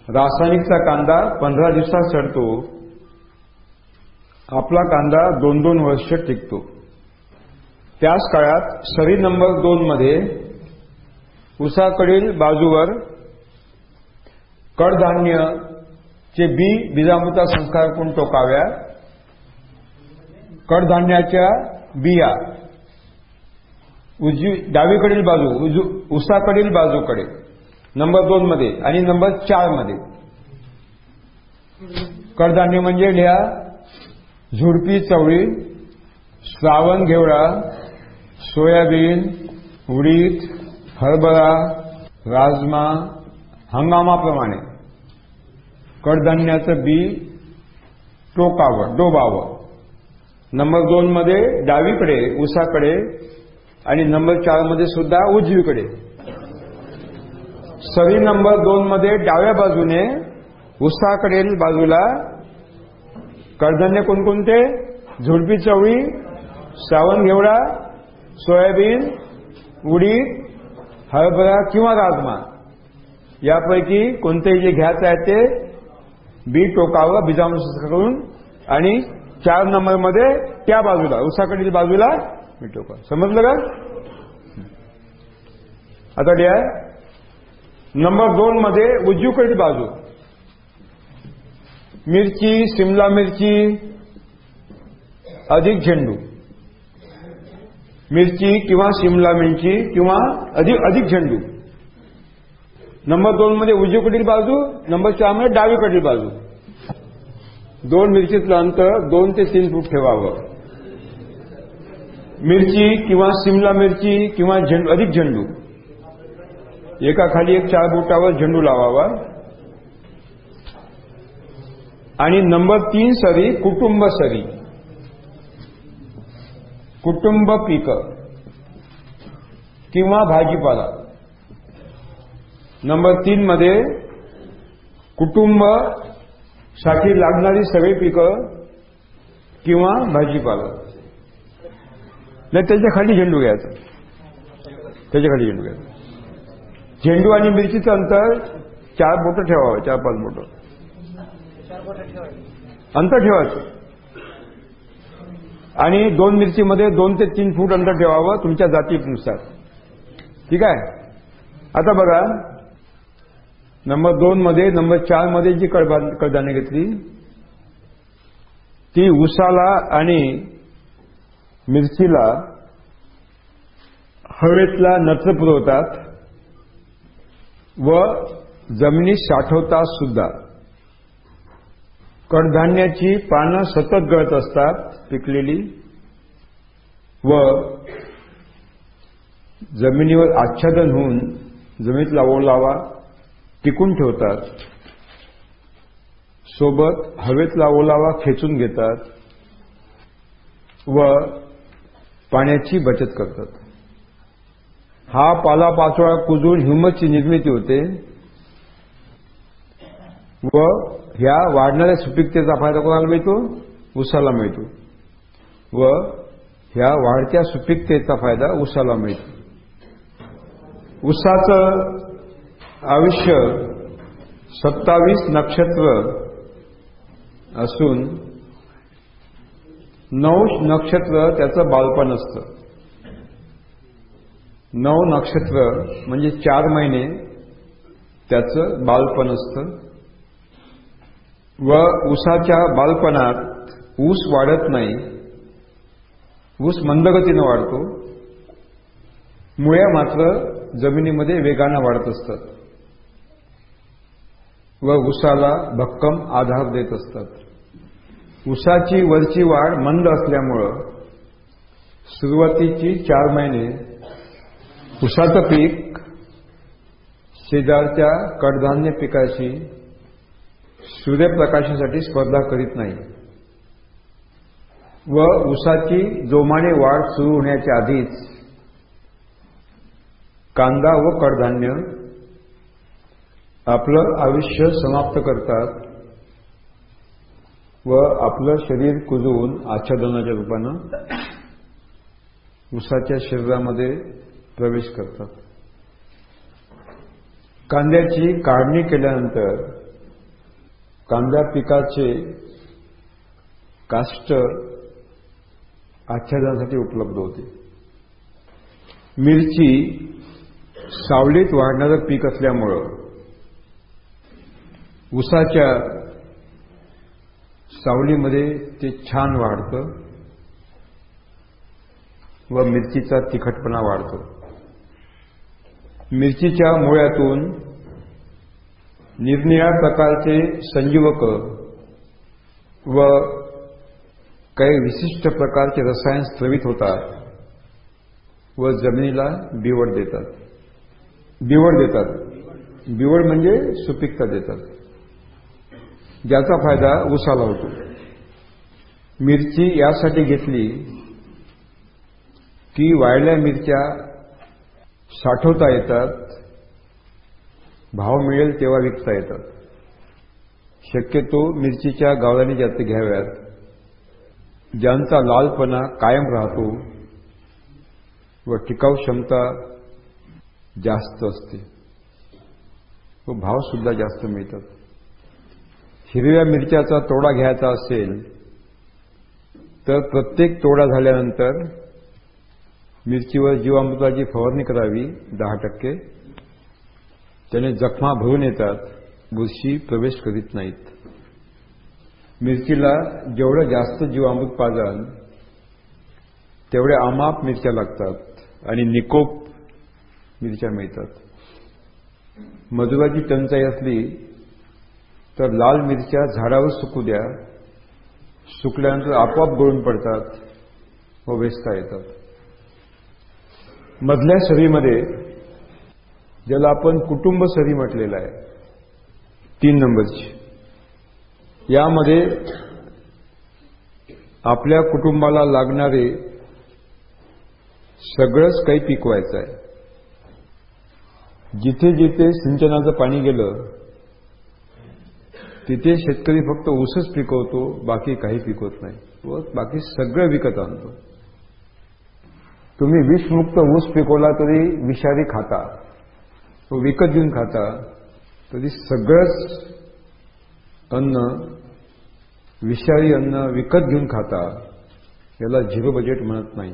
रासायनिकचा कांदा पंधरा दिवसात चढतो आपला कांदा दोन दोन वर्ष टिकतो. त्याच काळात सरी नंबर दोन मध्ये उसाकडील बाजूवर कडधान्यचे बी बीजामृता संस्कार करून टोकाव्या? कडधान्याच्या बिया. उजवी डावीकडील बाजू उजू उसाकडील बाजूकडे. नंबर दोन मध्ये आणि नंबर चारमध्ये. कडधान्य म्हणजे लिहा झुडपी चवळी श्रावण घेवडा सोयाबीन उडीद हरभरा राजमा हंगामाप्रमाणे. कडधान्याचं बी टोकावं डोबावं नंबर दोन मध्ये डावीकडे उसाकडे आणि नंबर चारमध्ये सुद्धा उजवीकडे. सरी नंबर दोन मध्ये डाव्या बाजूने उसाकडील बाजूला कडधान्य कोणकोणते? झुडपी चवळी सावन घेवडा सोयाबीन उडीद हरभरा किंवा राजमा. यापैकी कोणतेही जे घ्यायचं आहे ते बी टोकावं बीजाणू करून आणि चार नंबरमध्ये त्या बाजूला उसाकडील बाजूला मी टोका. समजलं का? आता लिहा. नंबर दोन मध्ये उजवीकडील बाजू. मिरची शिमला मिरची अधिक झेंडू. मिरची किंवा शिमला मिरची किंवा अधिक अधिक झेंडू. नंबर दोन मध्ये उजवीकडील बाजू नंबर चारमध्ये डावीकडील बाजू. दोन मिरचीतलं अंतर दोन ते तीन फूट ठेवावं. मिरची किंवा शिमला मिरची किंवा झेंडू अधिक झेंडू. एका खाली एक चार बोटावर झेंडू लावावा. आणि नंबर तीन सरी कुटुंब सरी. कुटुंब पीक. किंवा भाजीपाला. नंबर तीन मध्ये कुटुंबसाठी लागणारी सगळी पिकं किंवा भाजीपाला. नाही त्याच्याखाली झेंडू घ्यायचा. त्याच्याखाली झेंडू घ्यायचा. झेंडू आणि मिरचीचं अंतर चार बोटं ठेवावं चार पाच बोटं. अंतर ठेवायचं. आणि दोन मिरचीमध्ये दोन ते तीन फूट अंतर ठेवावं तुमच्या जातीनुसार. ठीक आहे? आता बघा. नंबर दोन मध्ये नंबर चारमध्ये जी कडधान्य घेतली ती उसाला आणि मिरचीला हवेतला नत्र पुरवतात व जमिनीत साठवतात सुद्धा. कडधान्याची पानं सतत गळत असतात पिकलेली. व जमिनीवर आच्छादन होऊन जमिनीतला ओलावा टिकून ठेवतात. सोबत हवेतला ओलावा खेचून घेतात. व पाण्याची बचत करतात. हा पालापाचोळा कुजून हिमतची निर्मिती होते. व ह्या वाढणाऱ्या सुपीकतेचा फायदा कोणाला मिळतो? उसाला मिळतो. व ह्या वाढत्या सुपीकतेचा फायदा उसाला मिळतो. उसाचं आयुष्य सत्तावीस नक्षत्र असून नऊ नक्षत्र त्याचं बालपण असतं. नऊ नक्षत्र म्हणजे चार महिने त्याचं बालपण असतं. व ऊसाच्या बालपणात ऊस वाढत नाही. ऊस मंदगतीनं वाढतो. मुळ्या मात्र जमिनीमध्ये वेगानं वाढत असतात. व ऊसाला भक्कम आधार देत असतात. ऊसाची वरची वाढ मंद असल्यामुळं सुरुवातीची चार महिने ऊसाचं पीक शेजारच्या कडधान्य पिकाशी सूर्यप्रकाशासाठी स्पर्धा करीत नाही. व ऊसाची जोमाने वाढ सुरू होण्याच्या आधीच कांदा व कडधान्य आपलं आयुष्य समाप्त करतात व आपलं शरीर कुजवून आच्छादनाच्या रूपानं ऊसाच्या शरीरामध्ये प्रवेश करतात. कांद्याची काढणी केल्यानंतर कांदा पिकाचे काष्ट आच्छादनासाठी उपलब्ध होते. मिरची सावलीत वाढणारं पीक असल्यामुळं उसाच्या सावलीमध्ये ते छान वाढतं व मिरचीचा तिखटपणा वाढतो. मिरचीच्या मुळ्यातून निरनिळ्या प्रकारचे संजीवक व काही विशिष्ट प्रकारचे रसायन स्त्रवित होतात व जमिनीला बिवड देतात. बिवड देतात. बिवड म्हणजे सुपिकता देतात. ज्याचा फायदा उसाला होतो. मिरची यासाठी घेतली की वाळल्या मिरच्या साठवता येतात भाव मिळेल तेव्हा विकता येतात. शक्यतो मिरचीच्या गावलाने जास्त घ्याव्यात. ज्यांचा लालपणा कायम राहतो व टिकाऊ क्षमता जास्त असते. व भावसुद्धा जास्त मिळतात. हिरव्या मिरच्याचा तोडा घ्यायचा असेल तर प्रत्येक तोडा झाल्यानंतर मिरचीवर जीवामृताची फवारणी करावी दहा टक्के. त्याने जखमा भरून येतात बुरशी प्रवेश करीत नाहीत. मिरचीला जेवढं जास्त जीवामृत पाजाल तेवढ्या अमाप मिरच्या लागतात आणि निकोप मिरच्या मिळतात. मजुराची टंचाई असली तर लाल मिरच्या झाडावर सुकू द्या. सुकल्यानंतर आपोआप गळून पडतात व वेचता येतात. मधल्या शरीमध्ये ज्याला आपण कुटुंब सरी म्हटलेलं आहे. तीन नंबरची. यामध्ये आपल्या कुटुंबाला लागणारे सगळंच काही पिकवायचं आहे. जिथे जिथे सिंचनाचं पाणी गेलं तिथे शेतकरी फक्त ऊसच पिकवतो बाकी काही पिकवत नाही. व बाकी सगळं विकत आणतो. तुम्ही विषमुक्त ऊस पिकवला तरी विषारी खाता. तो विकत घेऊन खाता तरी सगळंच अन्न विषारी अन्न विकत घेऊन खाता याला झिरो बजेट म्हणत नाही.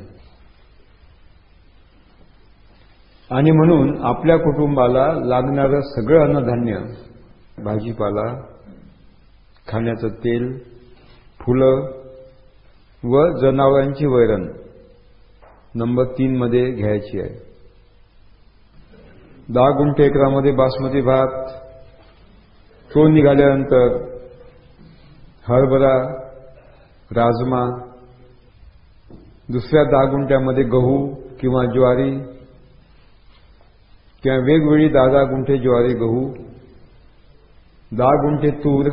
आणि म्हणून आपल्या कुटुंबाला लागणारं सगळं अन्नधान्य भाजीपाला खाण्याचं तेल फुलं व जनावरांची वैरण नंबर तीनमध्ये घ्यायची आहे. दहा गुंठे एकरामध्ये बासमती भात तो निघाल्यानंतर हरभरा राजमा दुसऱ्या दहा गुंठ्यामध्ये गहू किंवा ज्वारी किंवा वेगवेगळी दहा दहा गुंठे ज्वारी गहू दहा गुंठे तूर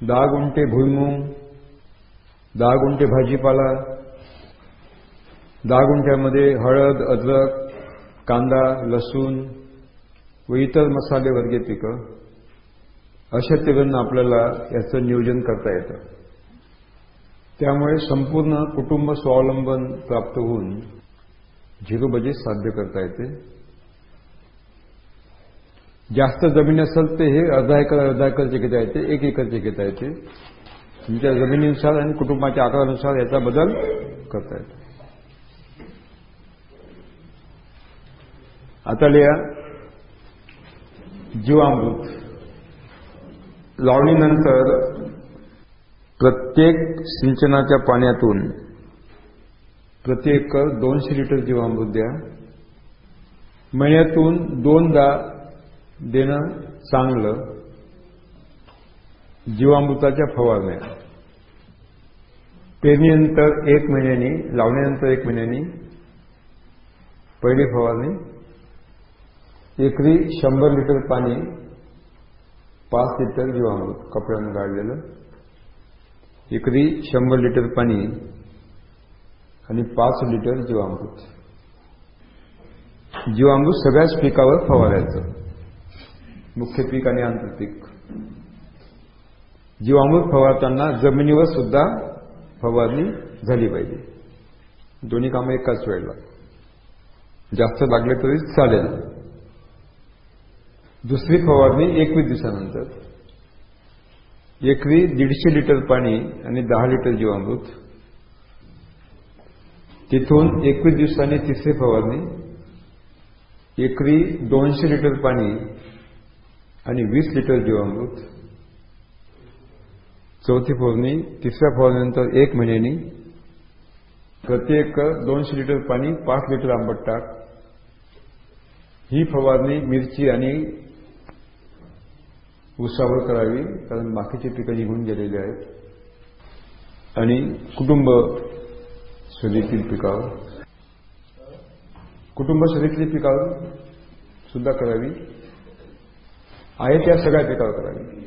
दहा गुंठे भुईमुंग दहा गुंठे भाजीपाला दहा गुंठ्यामध्ये हळद अद्रक कांदा लसूण व इतर मसालेवर्गीय पिकं अशा तऱ्हेनं आपल्याला याचं नियोजन करता येतं. त्यामुळे संपूर्ण कुटुंब स्वावलंबन प्राप्त होऊन झिरो बजेट साध्य करता येते. जास्त जमीन असेल तर हे अर्धा एकर अर्धा एकरचे घेता येते एक एकरचे घेता येते. तुमच्या जमिनीनुसार आणि कुटुंबाच्या आकारानुसार याचा बदल करता येतो. आता लिहा. जीवामृत. लावणीनंतर प्रत्येक सिंचनाच्या पाण्यातून प्रति एकर दोनशे लिटर जीवामृत द्या. महिन्यातून दोनदा देणं चांगलं. जीवामृताच्या फवारण्या. पेरणीनंतर एक महिन्यानी लावण्यानंतर एक महिन्यानी पहिली फवारणी. एकरी शंभर लिटर पाणी पाच लिटर जीवामृत कपड्यानं गाळलेलं. एकरी शंभर लिटर पाणी आणि पाच लिटर जीवामृत. जीवामृत सगळ्याच पिकावर फवारायचं. मुख्य पीक आणि आंतरपीक. जीवामृत फवारताना जमिनीवर सुद्धा फवारणी झाली पाहिजे. दोन्ही कामं एकाच वेळेला. जास्त लागले तरी चालेल. दुसरी फवारणी एकवीस दिवसानंतर. एकरी दीडशे लिटर पाणी आणि दहा लिटर जीवामृत. तिथून एकवीस दिवसांनी तिसरी फवारणी. एकरी दोनशे लिटर पाणी आणि वीस लिटर जीवामृत. चौथी फवारणी तिसऱ्या फवारणीनंतर एक महिन्यानी. प्रत्येक दोनशे लिटर पाणी पाच लिटर आंबट टाक ही फवारणी मिरची आणि उसावर करावी कारण बाकीची पिकं निघून गेलेली आहेत. आणि कुटुंब सदीतील पिकावर. कुटुंब शरीरातील पिकावर सुद्धा करावी. आहे त्या सगळ्या पिकावर करावी.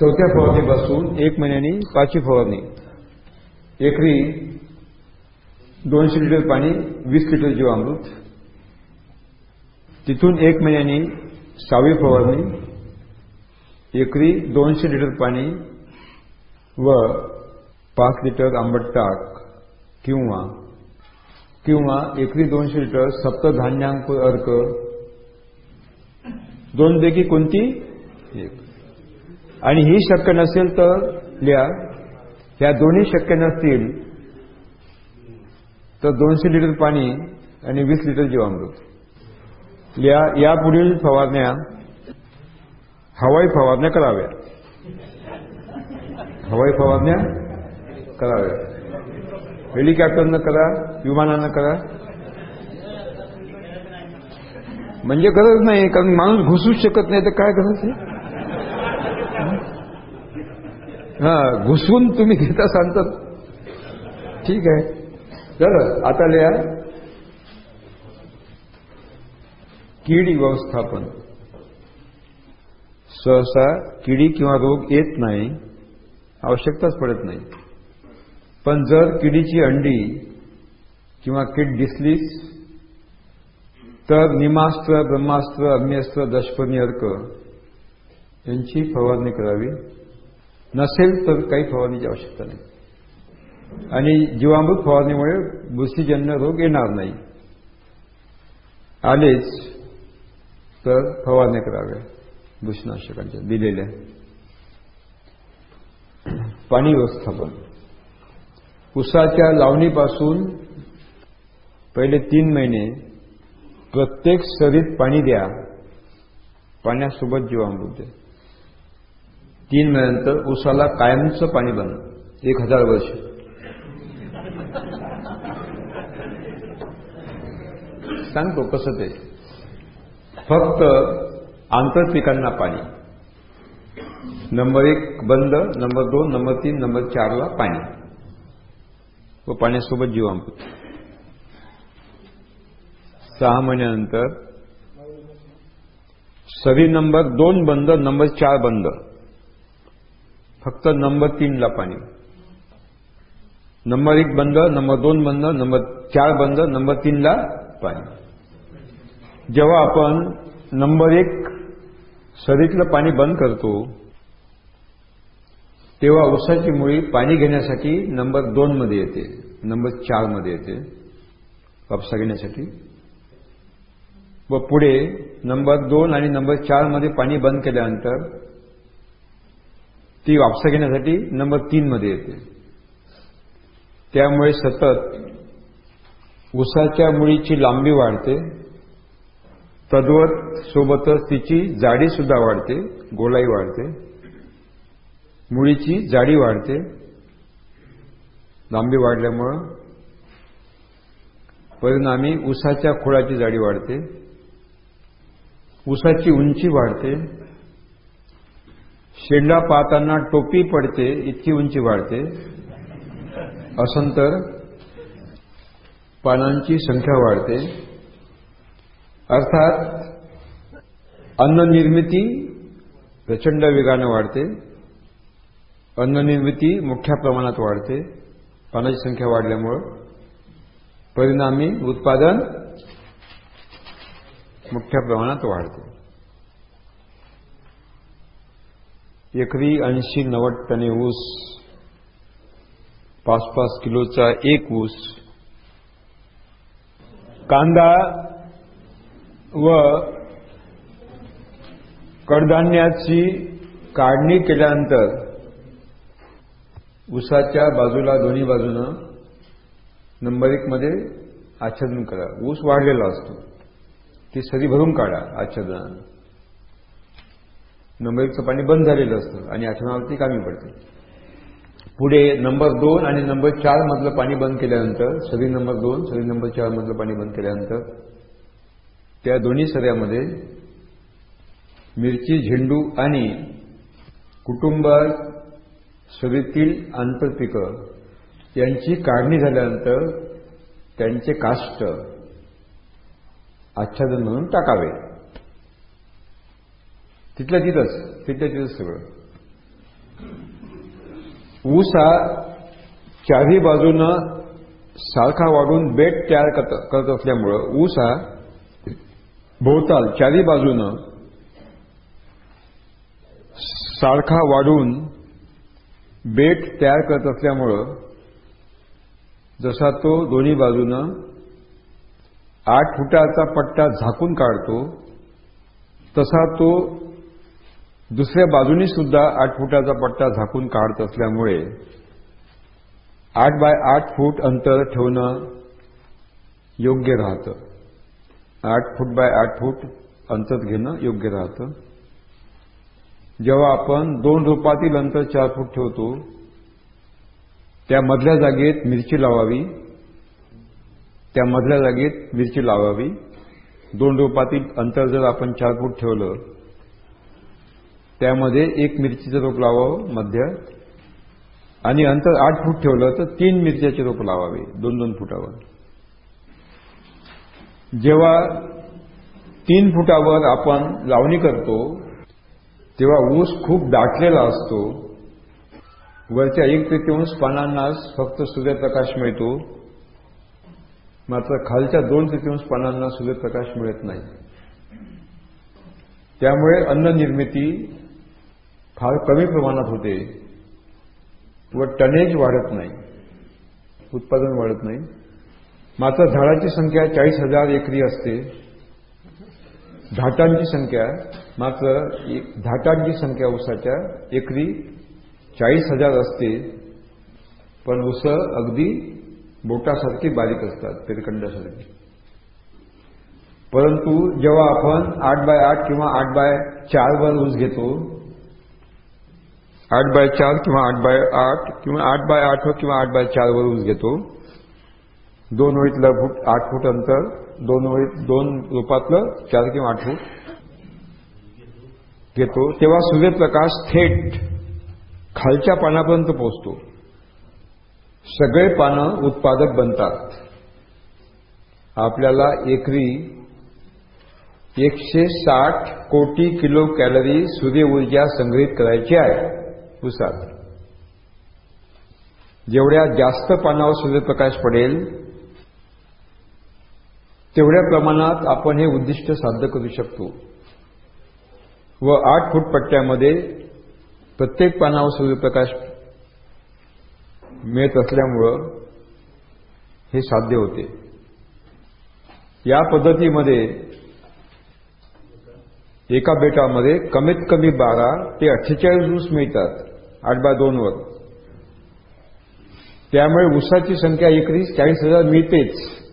चौथ्या फवारणीपासून एक महिन्यानी पाचवी फवारणी. एकरी दोनशे लिटर पाणी वीस लिटर जीवामृत. तिथून एक महिन्यानी सहावी फवारणी. एकरी दोनशे लिटर पाणी व पाच लिटर आंबट टाक किंवा किंवा एकरी दोनशे लिटर सप्तधान्यांक अर्क. दोनपैकी कोणती? एक. आणि ही शक्य नसेल तर लिहा. ह्या दोन्ही शक्य नसतील तर दोनशे लिटर पाणी आणि वीस लिटर जीवामृत. या यापुढील फवारण्या हवाई फवारण्या कराव्या. हवाई फवारण्या कराव्या. हेलिकॉप्टरनं करा विमानानं करा. म्हणजे गरज नाही कारण माणूस घुसूच शकत नाही तर काय गरज आहे? हा घुसून तुम्ही घेता सांगतात ठीक आहे. गरज आता लिहा. कीड व्यवस्थापन. सहसा किडी किंवा रोग येत नाही आवश्यकताच पडत नाही. पण जर किडीची अंडी किंवा किड दिसलीच तर निमास्त्र ब्रह्मास्त्र अग्निस्त्र दशपनी अर्क यांची फवारणी करावी. नसेल तर काही फवारणीची आवश्यकता नाही. आणि जीवामृत फवारणीमुळे बुरशीजन्य रोग येणार नाही. आलेच तर फवारणी कराव्या. बुरशीनाशकांच्या दिलेल्या पाणी व्यवस्थापन. उसाच्या लावणीपासून पहिले तीन महिने प्रत्येक सरीत पाणी द्या. पाण्यासोबत जीवामृत द्या. तीन महिन्यानंतर उसाला कायमचं पाणी बन. एक हजार वर्ष. सांगतो कसं ते. फक्त आंतर पिकांना पाणी. नंबर एक बंद नंबर दोन नंबर तीन नंबर चारला पाणी. व पाण्यासोबत जीवामृत. सहा महिन्यानंतर सरी नंबर दोन बंद नंबर चार बंद. फक्त नंबर तीनला पाणी. नंबर एक बंद नंबर दोन बंद नंबर चार बंद नंबर तीनला पाणी. जेव्हा आपण नंबर एक सरीतलं पाणी बंद करतो तेव्हा उसाची मुळी पाणी घेण्यासाठी नंबर दोन मध्ये येते नंबर चारमध्ये येते. कापसा घेण्यासाठी. व पुढे नंबर दोन आणि नंबर चारमध्ये पाणी बंद केल्यानंतर ती वापसा घेण्यासाठी नंबर तीन मध्ये येते. त्यामुळे सतत उसाच्या मुळीची लांबी वाढते. तद्वत सोबतच तिची जाडी सुद्धा वाढते गोलाई वाढते मुळीची जाडी वाढते लांबी वाढल्यामुळं परिणामी उसाच्या खोळाची जाडी वाढते उसाची उंची वाढते शेंडा पाहताना टोपी पडते इतकी उंची वाढते. असंतर पानांची संख्या वाढते. अर्थात अन्न निर्मिती प्रचंड वेगानं वाढते. अन्न निर्मिती मोठ्या प्रमाणात वाढते. पानाची संख्या वाढल्यामुळं. परिणामी उत्पादन मोठ्या प्रमाणात वाढते. एकरी ऐंशी नव्वद टने ऊस पाच पाच किलोचा एक ऊस. कांदा व कडधान्याची काढणी केल्यानंतर ऊसाच्या बाजूला दोन्ही बाजूनं नंबर एक मध्ये आच्छादन करा. ऊस वाढलेला असतो. ती सरी भरून काढा आच्छादनानं नंबर एकचं पाणी बंद झालेलं असतं आणि आच्छादनावरती कामी पडते. पुढे नंबर दोन आणि नंबर चार मधलं पाणी बंद केल्यानंतर सरी नंबर दोन सरी नंबर चार मधलं पाणी बंद केल्यानंतर त्या दोन्ही सऱ्यामध्ये मिरची झेंडू आणि कुटुंबात सरीतील आंतरपिकं यांची काढणी झाल्यानंतर त्यांचे काष्ट आच्छादन म्हणून टाकावे. तिथल्या तिथंच तिथल्या तिथंच सगळं. ऊस हा चारही बाजूनं सारखा वाढून बेट तयार करत असल्यामुळं ऊस हा भोवताल चारी बाजूनं सारखा वाढून बेट तयार करत असल्यामुळं जसा तो दोन्ही बाजूनं आठ फुटाचा पट्टा झाकून काढतो तसा तो दुसऱ्या बाजूनी सुद्धा आठ फुटाचा पट्टा झाकून काढत असल्यामुळे आठ बाय आठ फूट अंतर ठेवणं योग्य राहतं. आठ फूट बाय आठ फूट अंतर घेणं योग्य राहतं. जेव्हा आपण दोन रोपातील अंतर चार फूट ठेवतो त्या मधल्या जागेत मिरची लावावी त्या मधल्या जागेत मिरची लावावी. दोन रोपातील अंतर जर आपण चार फूट ठेवलं त्यामध्ये एक मिरचीचं रोप लावावं मध्य आणि अंतर आठ फूट ठेवलं तर तीन मिरच्याचे रोप लावावे दोन दोन फुटावर. जेव्हा तीन फुटावर आपण लावणी करतो तेव्हा ऊस खूप दाटलेला असतो. वरच्या एक तृतीयांश पानांनाच फक्त सूर्यप्रकाश मिळतो. मात्र खालच्या दोन तृतीयांश पानांना सूर्यप्रकाश मिळत नाही. त्यामुळे अन्न निर्मिती फार कमी प्रमाणात होते व टनेज वाढत नाही उत्पादन वाढत नाही. मात्र झाडाची संख्या चाळीस हजार एकरी असते. धाटांची संख्या मात्र धाटांची संख्या ऊसाच्या एकरी चाळीस हजार असते. पण ऊस अगदी बोटासारखी बारीक असतात पेरखंडासारखी. परंतु जेव्हा आपण आठ बाय आठ किंवा आठ बाय चार वर ऊस घेतो आठ बाय चार किंवा आठ बाय आठ किंवा आठ बाय आठ किंवा आठ बाय चार वर ऊस घेतो दोन ओळीतलं फूट आठ फूट अंतर दोन ओळीत दोन रूपातलं चार किंवा आठ फूट. घेतो. तेव्हा सूर्यप्रकाश थेट खालच्या पानापर्यंत पोहोचतो. सगळे पानं उत्पादक बनतात. आपल्याला एकरी एकशे साठ कोटी किलो कॅलरी सूर्य ऊर्जा संग्रहित करायची आहे. उसात. जेवढ्या जास्त पानावर सूर्यप्रकाश पडेल तेवढ्या प्रमाणात आपण हे उद्दिष्ट साध्य करू शकतो. व आठ फूट पट्ट्यामध्ये प्रत्येक पानावर सूर्यप्रकाश मिळत असल्यामुळं हे साध्य होते. या पद्धतीमध्ये एका बेटामध्ये कमीत कमी बारा ते अठ्ठेचाळीस ऊस मिळतात आठ बाय दोनवर त्यामुळे ऊसाची संख्या एकरी चाळीस हजार मिळतेच.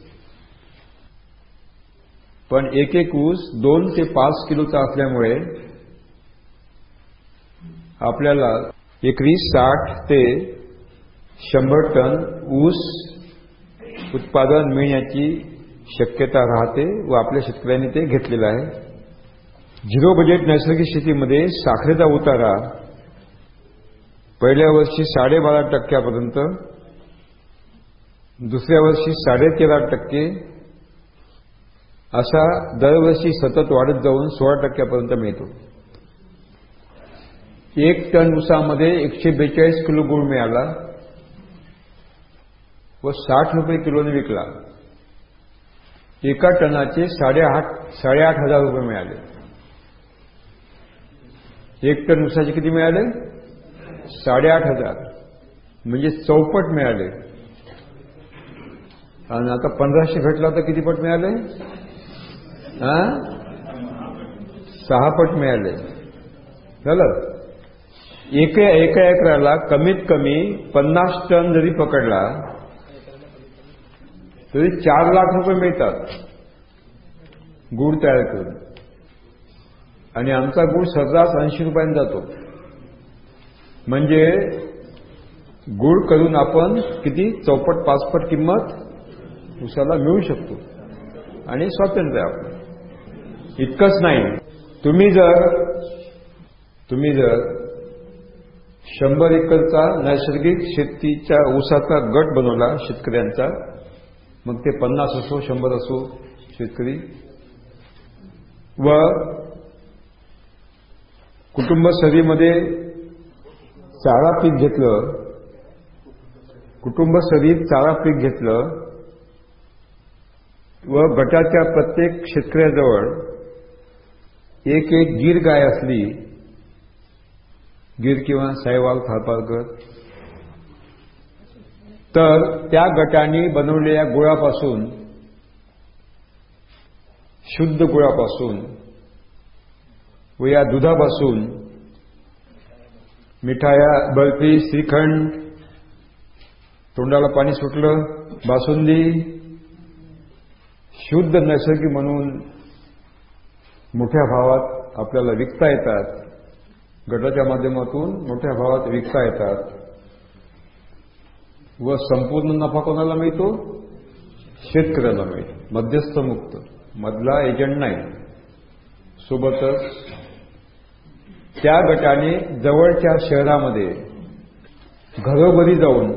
पण एक एक ऊस दोन ते पाच किलोचा असल्यामुळे आपल्याला एकवीस साठ ते शंभर टन ऊस उत्पादन मिळण्याची शक्यता राहते व आपल्या शेतकऱ्यांनी ते घेतलेलं आहे. झिरो बजेट नैसर्गिक शेतीमध्ये साखरेचा उतारा पहिल्या वर्षी साडेबारा टक्क्यापर्यंत दुसऱ्या वर्षी साडेतेरा टक्के असा दरवर्षी सतत वाढत जाऊन सोळा टक्क्यापर्यंत मिळतो. एक टन उसामध्ये एकशे बेचाळीस किलो गुळ मिळाला व साठ रुपये किलोने विकला. एका टनाचे साडेआठ साडेआठ हजार रुपये मिळाले. एक टन उसाचे किती मिळाले? साडेआठ हजार म्हणजे चौपट मिळाले. आणि आता पंधराशे भेटला तर किती पट मिळाले? सहा पट मिळाले. झालं? एक एका एकराला कमीत कमी पन्नास टन जरी पकडला तरी चार लाख रुपये मिळतात. गुड तयार करून. आणि आमचा गुड सर्रास ऐंशी रुपयांनी जातो. म्हणजे गुड करून आपण किती? चौपट पाचपट किंमत उसाला मिळू शकतो. आणि स्वातंत्र्य आपण इतकंच नाही. तुम्ही जर तुम्ही जर शंभर एकरचा नैसर्गिक शेतीच्या ऊसाचा गट बनवला शेतकऱ्यांचा मग ते पन्नास असो शंभर असो शेतकरी व कुटुंब सरीमध्ये चारा पीक घेतलं कुटुंब सरीत चारा पीक घेतलं व गटाच्या प्रत्येक शेतकऱ्याजवळ एक एक गीर गाय असली गीर किंवा सायवाल थारपारकर तर त्या गटाने बनवलेल्या गुळापासून शुद्ध गुळापासून व या दुधापासून मिठाया बर्फी श्रीखंड तोंडाला पाणी सुटलं बासुंदी शुद्ध नैसर्गिक म्हणून मोठ्या भावात आपल्याला विकता येतात. गटाच्या माध्यमातून मोठ्या भावात विकता येतात. व संपूर्ण नफा कोणाला मिळतो? शेतकऱ्याला मिळतो. मध्यस्थ मुक्त. मधला एजंट नाही. सोबतच त्या गटाने जवळच्या शहरामध्ये घरोघरी जाऊन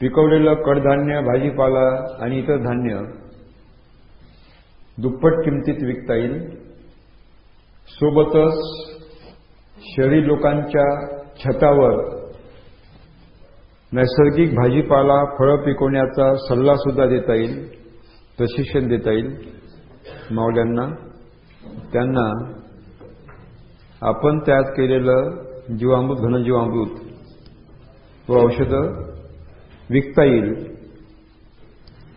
पिकवलेलं कडधान्य भाजीपाला आणि इतर धान्य दुप्पट किमतीत विकता येईल. सोबतच शहरी लोकांच्या छतावर नैसर्गिक भाजीपाला फळं पिकवण्याचा सल्ला सुद्धा देता येईल प्रशिक्षण देता येईल. मावल्यांना त्यांना आपण त्यात केलेलं जीवामृत घनजीवामृत व औषधं विकता येईल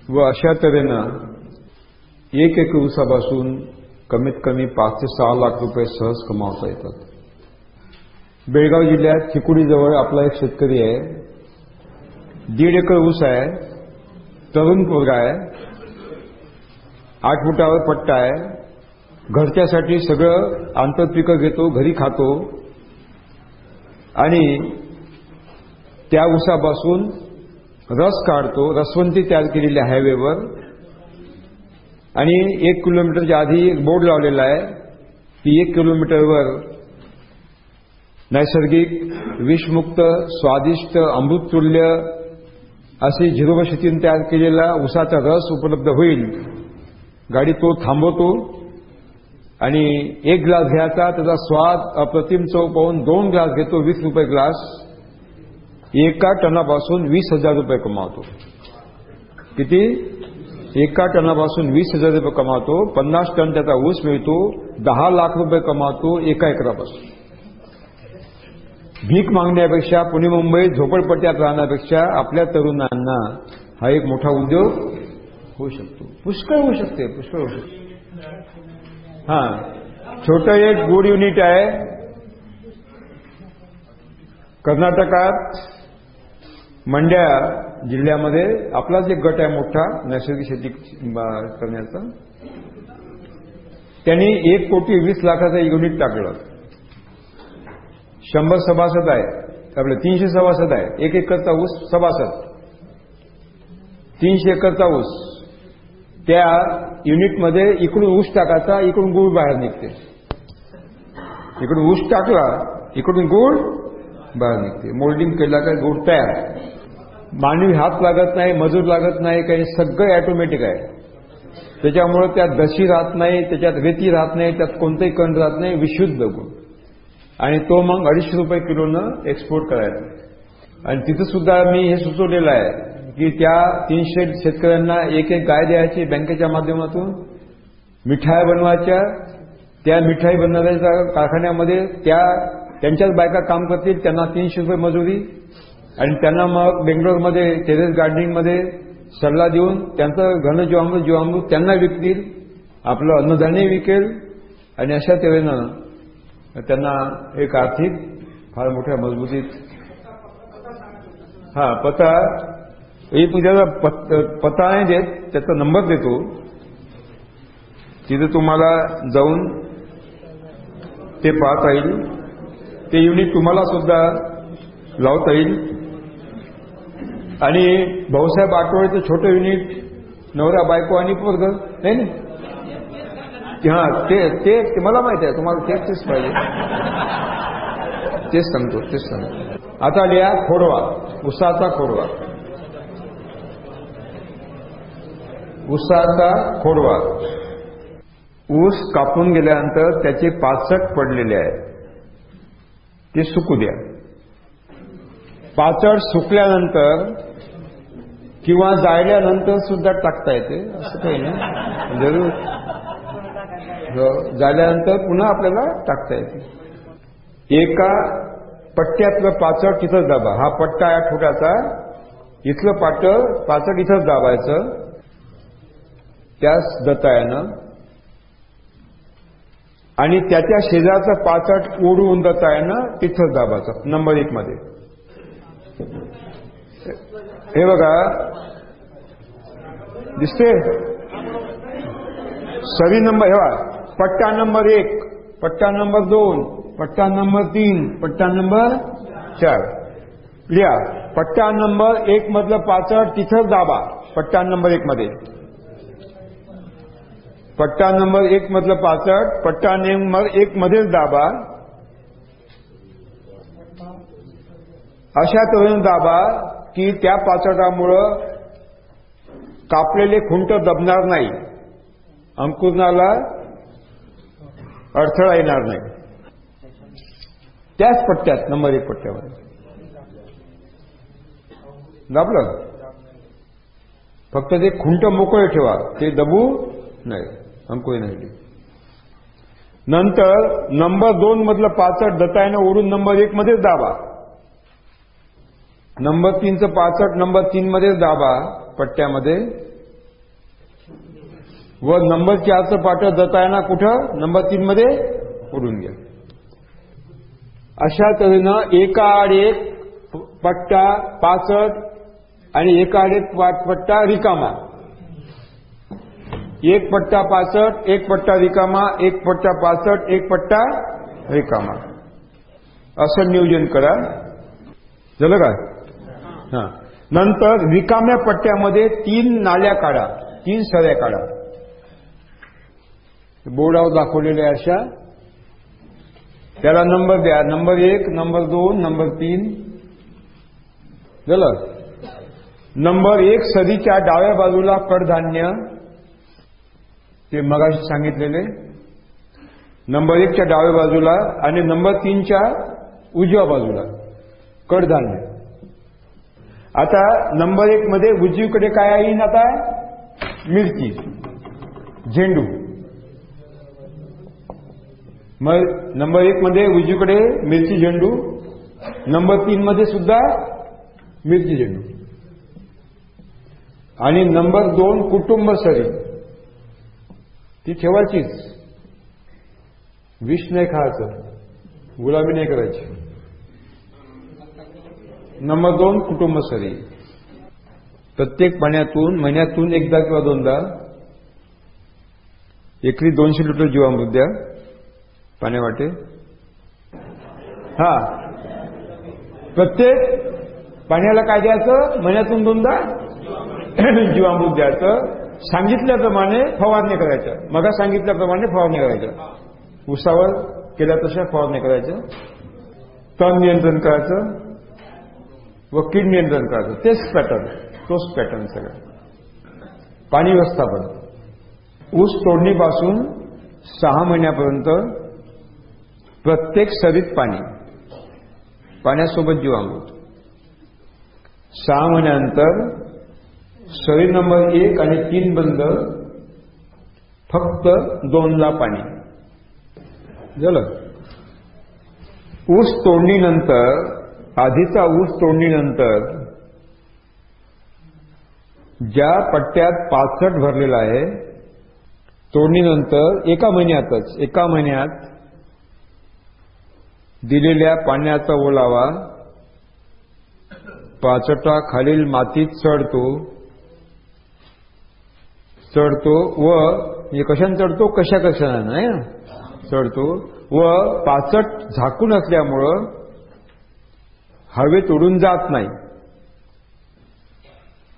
व अशा तऱ्हेनं एक एक ऊसापासून कमीत कमी पाच ते सहा लाख रुपये सहज कमावता येतात. बेळगाव जिल्ह्यात चिकुडीजवळ आपला एक शेतकरी आहे. दीड एकर ऊस आहे. तरुण पोरगा आहे. आठ फुटावर पट्टा आहे. घरच्यासाठी सगळं आंतरपिकं घेतो घरी खातो. आणि त्या ऊसापासून रस काढतो. रसवंती तयार केलेली हायवेवर आणि एक किलोमीटरच्या आधी एक बोर्ड लावलेला आहे. की एक किलोमीटरवर नैसर्गिक विषमुक्त स्वादिष्ट अमृततुल्य असे झिरोबा शेतीने तयार केलेला उसाचा रस उपलब्ध होईल. गाडी तो थांबवतो आणि एक ग्लास घ्यायचा त्याचा स्वाद अप्रतिम चव पाहून दोन ग्लास घेतो वीस रुपये ग्लास. एका टनापासून वीस हजार रुपये कमावतो. किती? एका टनापासून वीस हजार रुपये कमावतो पन्नास टन त्याचा ऊस मिळतो दहा लाख रुपये कमावतो एका एकरापासून. भीक मागण्यापेक्षा पुणे मुंबईत झोपडपट्ट्यात राहण्यापेक्षा आपल्या तरुणांना हा एक मोठा उद्योग होऊ शकतो. पुष्कळ होऊ शकते पुष्कळ होऊ शकते. हा. छोटं एक गुड युनिट आहे. कर्नाटकात मंड्या जिल्ह्यामध्ये आपलाच एक गट आहे मोठा नैसर्गिक शेती करण्याचा. त्यांनी एक कोटी वीस लाखाचं युनिट टाकलं. शंभर सभासद आहे. आपले तीनशे सभासद आहे. एक एकरचा ऊस सभासद. तीनशे एकरचा ऊस. त्या युनिटमध्ये इकडून ऊस टाकायचा इकडून गुळ बाहेर निघते. इकडून ऊस टाकला इकडून गुळ बाहेर निघते. मोल्डिंग केला काय गुळ तयार. मानवी हात लागत नाही मजूर लागत नाही काही सगळं ऑटोमॅटिक आहे. त्याच्यामुळं त्यात दशी राहत नाही त्याच्यात रेती राहत नाही त्यात कोणतंही कण राहत नाही विशुद्ध गुण. आणि तो मग अडीचशे रुपये किलोनं एक्सपोर्ट करायचा. आणि तिथं सुद्धा मी हे सुचवलेलं आहे की त्या तीनशे शेतकऱ्यांना एक एक गाय द्यायची बँकेच्या माध्यमातून मिठाई बनवायच्या त्या मिठाई बनवण्याच्या कारखान्यामध्ये त्या त्यांच्याच बायका काम करतील त्यांना तीनशे रुपये मजुरी आणि त्यांना मग बेंगलोरमध्ये टेरेस गार्डनिंगमध्ये सल्ला देऊन त्यांचं घन जीवामृत जीवामृत त्यांना विकतील आपलं अन्नधान्य विकेल आणि अशा तऱ्हेनं त्यांना एक आर्थिक फार मोठ्या मजबूतीत हा पता एक मी त्याचा पत्ता नाही देत त्याचा नंबर देतो. तिथे तुम्हाला जाऊन ते पाहता येईल. ते युनिट तुम्हाला सुद्धा लावता येईल. आणि भाऊसाहेब आठवड्याचं छोटं युनिट नवरा बायको आणि पोरग नाही ना हा ते ते मला माहिती आहे तुम्हाला तेच तेच पाहिजे. तेच सांगतो तेच सांगतो. आता लिहा खोडवा उसाचा खोडवा. उसाचा खोडवा. ऊस कापून गेल्यानंतर त्याचे पाचक पडलेले आहे ते सुकू द्या. पाचड सुकल्यानंतर किंवा जाळल्यानंतर सुद्धा टाकता येते असं काही नाही. जरूर. हो, पुन्हा आपल्याला टाकता येते. एका पट्ट्यातलं पाचट तिथंच दाबा. हा पट्टा या ठोक्याचा इथलं पाट पाचट इथंच दाबायचं. त्यास दतायानं. आणि त्याच्या शेजारचं पाचट ओढून दतायानं तिथंच दाबायचं नंबर एक मध्ये हे बघा. दिसते? सवी नंबर हे बघा. पट्टा नंबर एक पट्टा नंबर दोन पट्टा नंबर तीन पट्टा नंबर चार. लिहा. पट्टा नंबर एक मधलं पाचट तिथंच दाबा. पट्टा नंबर एक मध्ये. पट्टा नंबर एक मधलं पाचट पट्टा नंबर एक मध्येच दाबा. अशा तऱ्हेने दाबा. की त्या पाचटामुळं कापलेले खुंट दबणार नाही. अंकुरणाला अडथळा येणार नाही. त्याच पट्ट्यात नंबर एक पट्ट्यावर. दाबलं? फक्त ते खुंट मोकळे ठेवा. ते दबू नाही अंकुर नाही नंतर नंबर दोन मधलं पाचट दतायनं ओढून नंबर एक मध्येच दाबा. नंबर तीनचं पासष्ट नंबर तीन मध्येच दाबा पट्ट्यामध्ये. व नंबर चारचं पाठ दतायना कुठं? नंबर तीन मध्ये उडून घ्या. अशा तऱ्हेनं एका आड एक पट्टा पासष्ट आणि एका आड एक पाच पट्टा रिकामा. एक पट्टा पासष्ट एक पट्टा रिकामा एक पट्टा पासष्ट एक पट्टा रिकामा. असं नियोजन करा. झालं का नंतर रिकाम्या पट्ट्यामध्ये तीन नाल्या काढा तीन सऱ्या काढा. बोर्डावर दाखवलेल्या अशा. त्याला नंबर द्या. नंबर एक नंबर दोन नंबर तीन. झालं? नंबर एक सदीच्या डाव्या बाजूला कडधान्य. ते मगाशी सांगितलेले. नंबर एकच्या डाव्या बाजूला आणि नंबर तीनच्या उजव्या बाजूला कडधान्य. आता नंबर एक मध्ये उजवीकडे काय येईन आता मिरची. झेंडू. मग नंबर एक मध्ये उजवीकडे मिरची झेंडू. नंबर तीन मध्ये सुद्धा मिरची झेंडू. आणि नंबर दोन कुटुंब सरी. ती ठेवायचीच. विष नाही खायचं. गुलाबी नाही करायची. नंबर दोन कुटुंब सरी. प्रत्येक पाण्यातून महिन्यातून एकदा किंवा दोनदा एकरी दोनशे लिटर जीवामृत द्या. पाण्यावाटे हा. प्रत्येक पाण्याला काय द्यायचं? महिन्यातून दोनदा जीवामृत द्यायचं. सांगितल्याप्रमाणे फवारणी करायच्या. मगा सांगितल्याप्रमाणे फवारणी करायच्या. उसावर केल्या तशा फवारणी करायच्या. तण नियंत्रण करायचं. व किड नियंत्रण करायचं तेच पॅटर्न तोच पॅटर्न सगळं पाणी व्यवस्थापन ऊस तोडणीपासून सहा महिन्यापर्यंत प्रत्येक सरीत पाणी पाण्यासोबत जीवामृत। सहा महिन्यानंतर सरी नंबर एक आणि तीन बंद फक्त दोनला पाणी। झालं? ऊस तोडणीनंतर आधीचा ऊस तोडणीनंतर ज्या पट्ट्यात पाचट भरलेला आहे तोडणीनंतर एका महिन्यातच एका महिन्यात दिलेल्या पाण्याचा ओलावा पाचटा खालील मातीत चढतो चढतो व म्हणजे कशाने चढतो? कशा कशाने चढतो. व पाचट झाकून असल्यामुळं हवेत उडून जात नाही.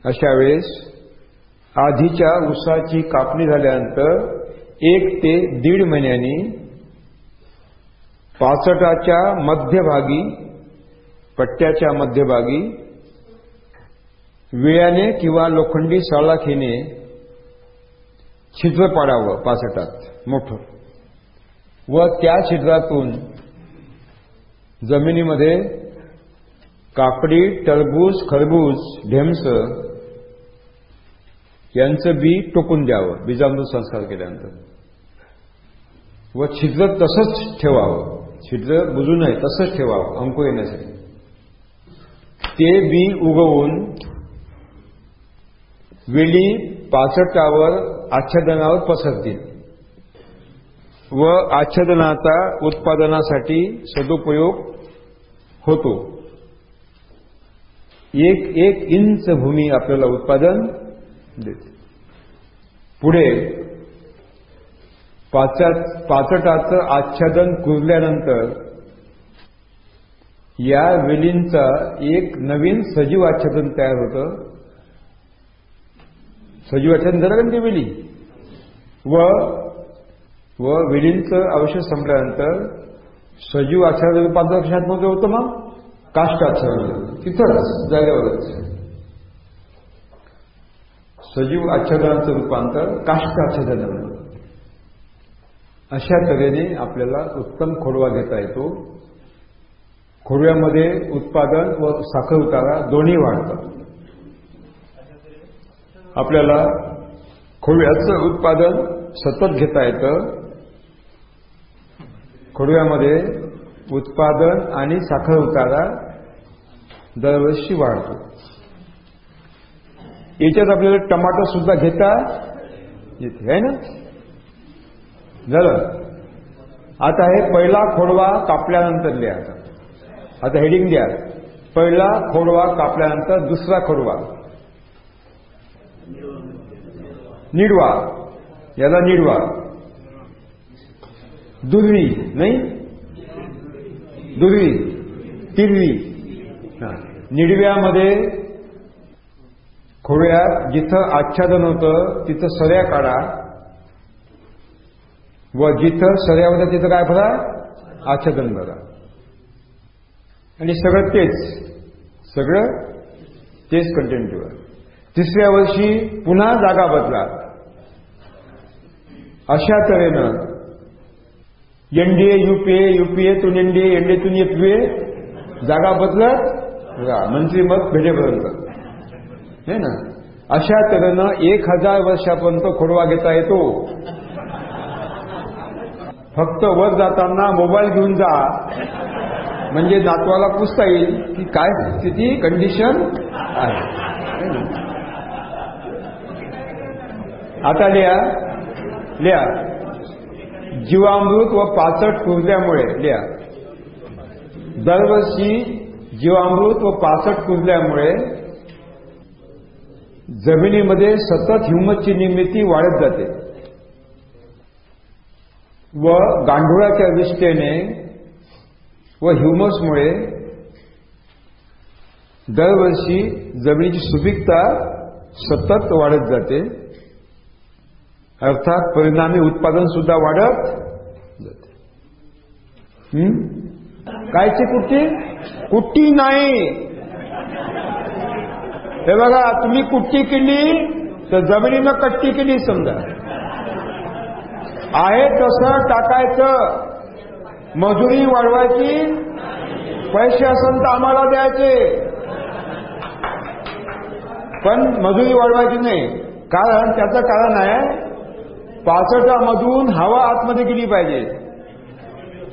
अशा वेळेस आधीच्या उसाची कापणी झाल्यानंतर एक ते दीड महिन्यांनी पाचटाच्या मध्यभागी पट्ट्याच्या मध्यभागी विळ्याने किंवा लोखंडी सळाखीने छिद्र पाडावं पाचटात मोठं. व त्या छिद्रातून जमिनीमध्ये काकडी टरबूज खरबूज ढेमस यांचं बी टोकून द्यावं बीजामृत संस्कार केल्यानंतर. व छिद्र तसंच ठेवावं छिद्र बुजू नये तसंच ठेवावं अंकू येण्यासाठी. ते बी उगवून वेली पाचटावर आच्छादनावर पसरतील. व आच्छादनाचा उत्पादनासाठी सदुपयोग होतो. एक एक इंच भूमी आपल्याला उत्पादन देते. पुढे पाचटाचं आच्छादन कुरल्यानंतर या वेलींचा एक नवीन सजीव आच्छादन तयार होतं. सजीव आच्छादन झालं कारण ती वेली? व व वेलींचं आवश्यक संपल्यानंतर सजीव आच्छादन पाच लक्षात होतं मग? काष्टाचं तिथंच जागेवरच. सजीव आच्छादनाचं रूपांतर काष्टाच्छादन अशा तऱ्हेने आपल्याला उत्तम खोडवा घेता येतो. खोडव्यामध्ये उत्पादन व साखर उतारा दोन्ही वाढतात. आपल्याला खोडव्याचं उत्पादन सतत घेता येतं. खोडव्यामध्ये उत्पादन आणि साखर उतारा दरवर्षी वाढतो. याच्यात आपल्याला टमाटर सुद्धा घेता येते आहे ना? झालं? आता हे पहिला खोडवा कापल्यानंतर लिहा. आता हेडिंग द्या. पहिला खोडवा कापल्यानंतर दुसरा खोडवा. निडवा. याला निडवा. दुर्वी नाही? दुर्वी तिरवी. निडव्यामध्ये खोव्यात जिथं आच्छादन होतं तिथं सऱ्या काढा. व जिथं सऱ्या होत्या तिथं काय भरा? आच्छादन भरा. आणि सगळं तेच. सगळं तेच कंटेंट ठेवा तिसऱ्या वर्षी पुन्हा जागा बदला. अशा तऱ्हेनं एनडीए युपीए युपीएतून एनडीए एनडीएतून एपीए जागा बदलत मंत्री मत भेटेपर्यंत हे ना? अशा तऱ्हेनं एक हजार वर्षापर्यंत खोडवा घेता येतो. फक्त वर जाताना मोबाईल घेऊन जा. म्हणजे नातवाला पुसता येईल की काय स्थिती कंडिशन आहे. आता लिहा. लिहा. जीवामृत व पासट कुजल्यामुळे लिहा. दरवर्षी जीवामृत व पासट कुजल्यामुळे जमिनीमध्ये सतत हिंमतची निर्मिती वाढत जाते. व गांडुळाच्या दृष्टीने व ह्युमसमुळे दरवर्षी जमिनीची सुपीकता सतत वाढत जाते. अर्थात परिणामी उत्पादन सुद्धा वाढत जाते. कायची कुट्टी? कुट्टी नाही. हे बघा तुम्ही कुट्टी केली तर जमिनीनं कट्टी केली समजा. आहे तसं टाकायचं. मजुरी वाढवायची. पैसे असेल तर आम्हाला द्यायचे. पण मजुरी वाढवायची नाही. कारण त्याचं कारण आहे पाचटामधून हवा आतमध्ये गेली पाहिजे.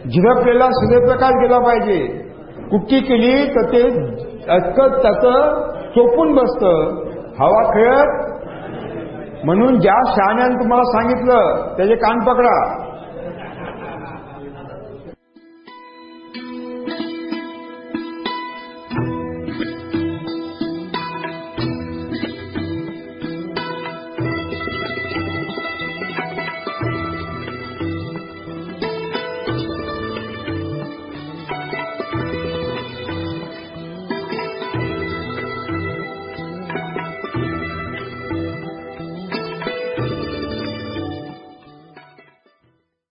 झिरपलेला सूर्यप्रकाश गेला पाहिजे. कुट्टी केली तर ते अटकत त्याचं चोपून बसतं. हवा खेळत. म्हणून ज्या शहाण्यानं तुम्हाला सांगितलं त्याचे कान पकडा.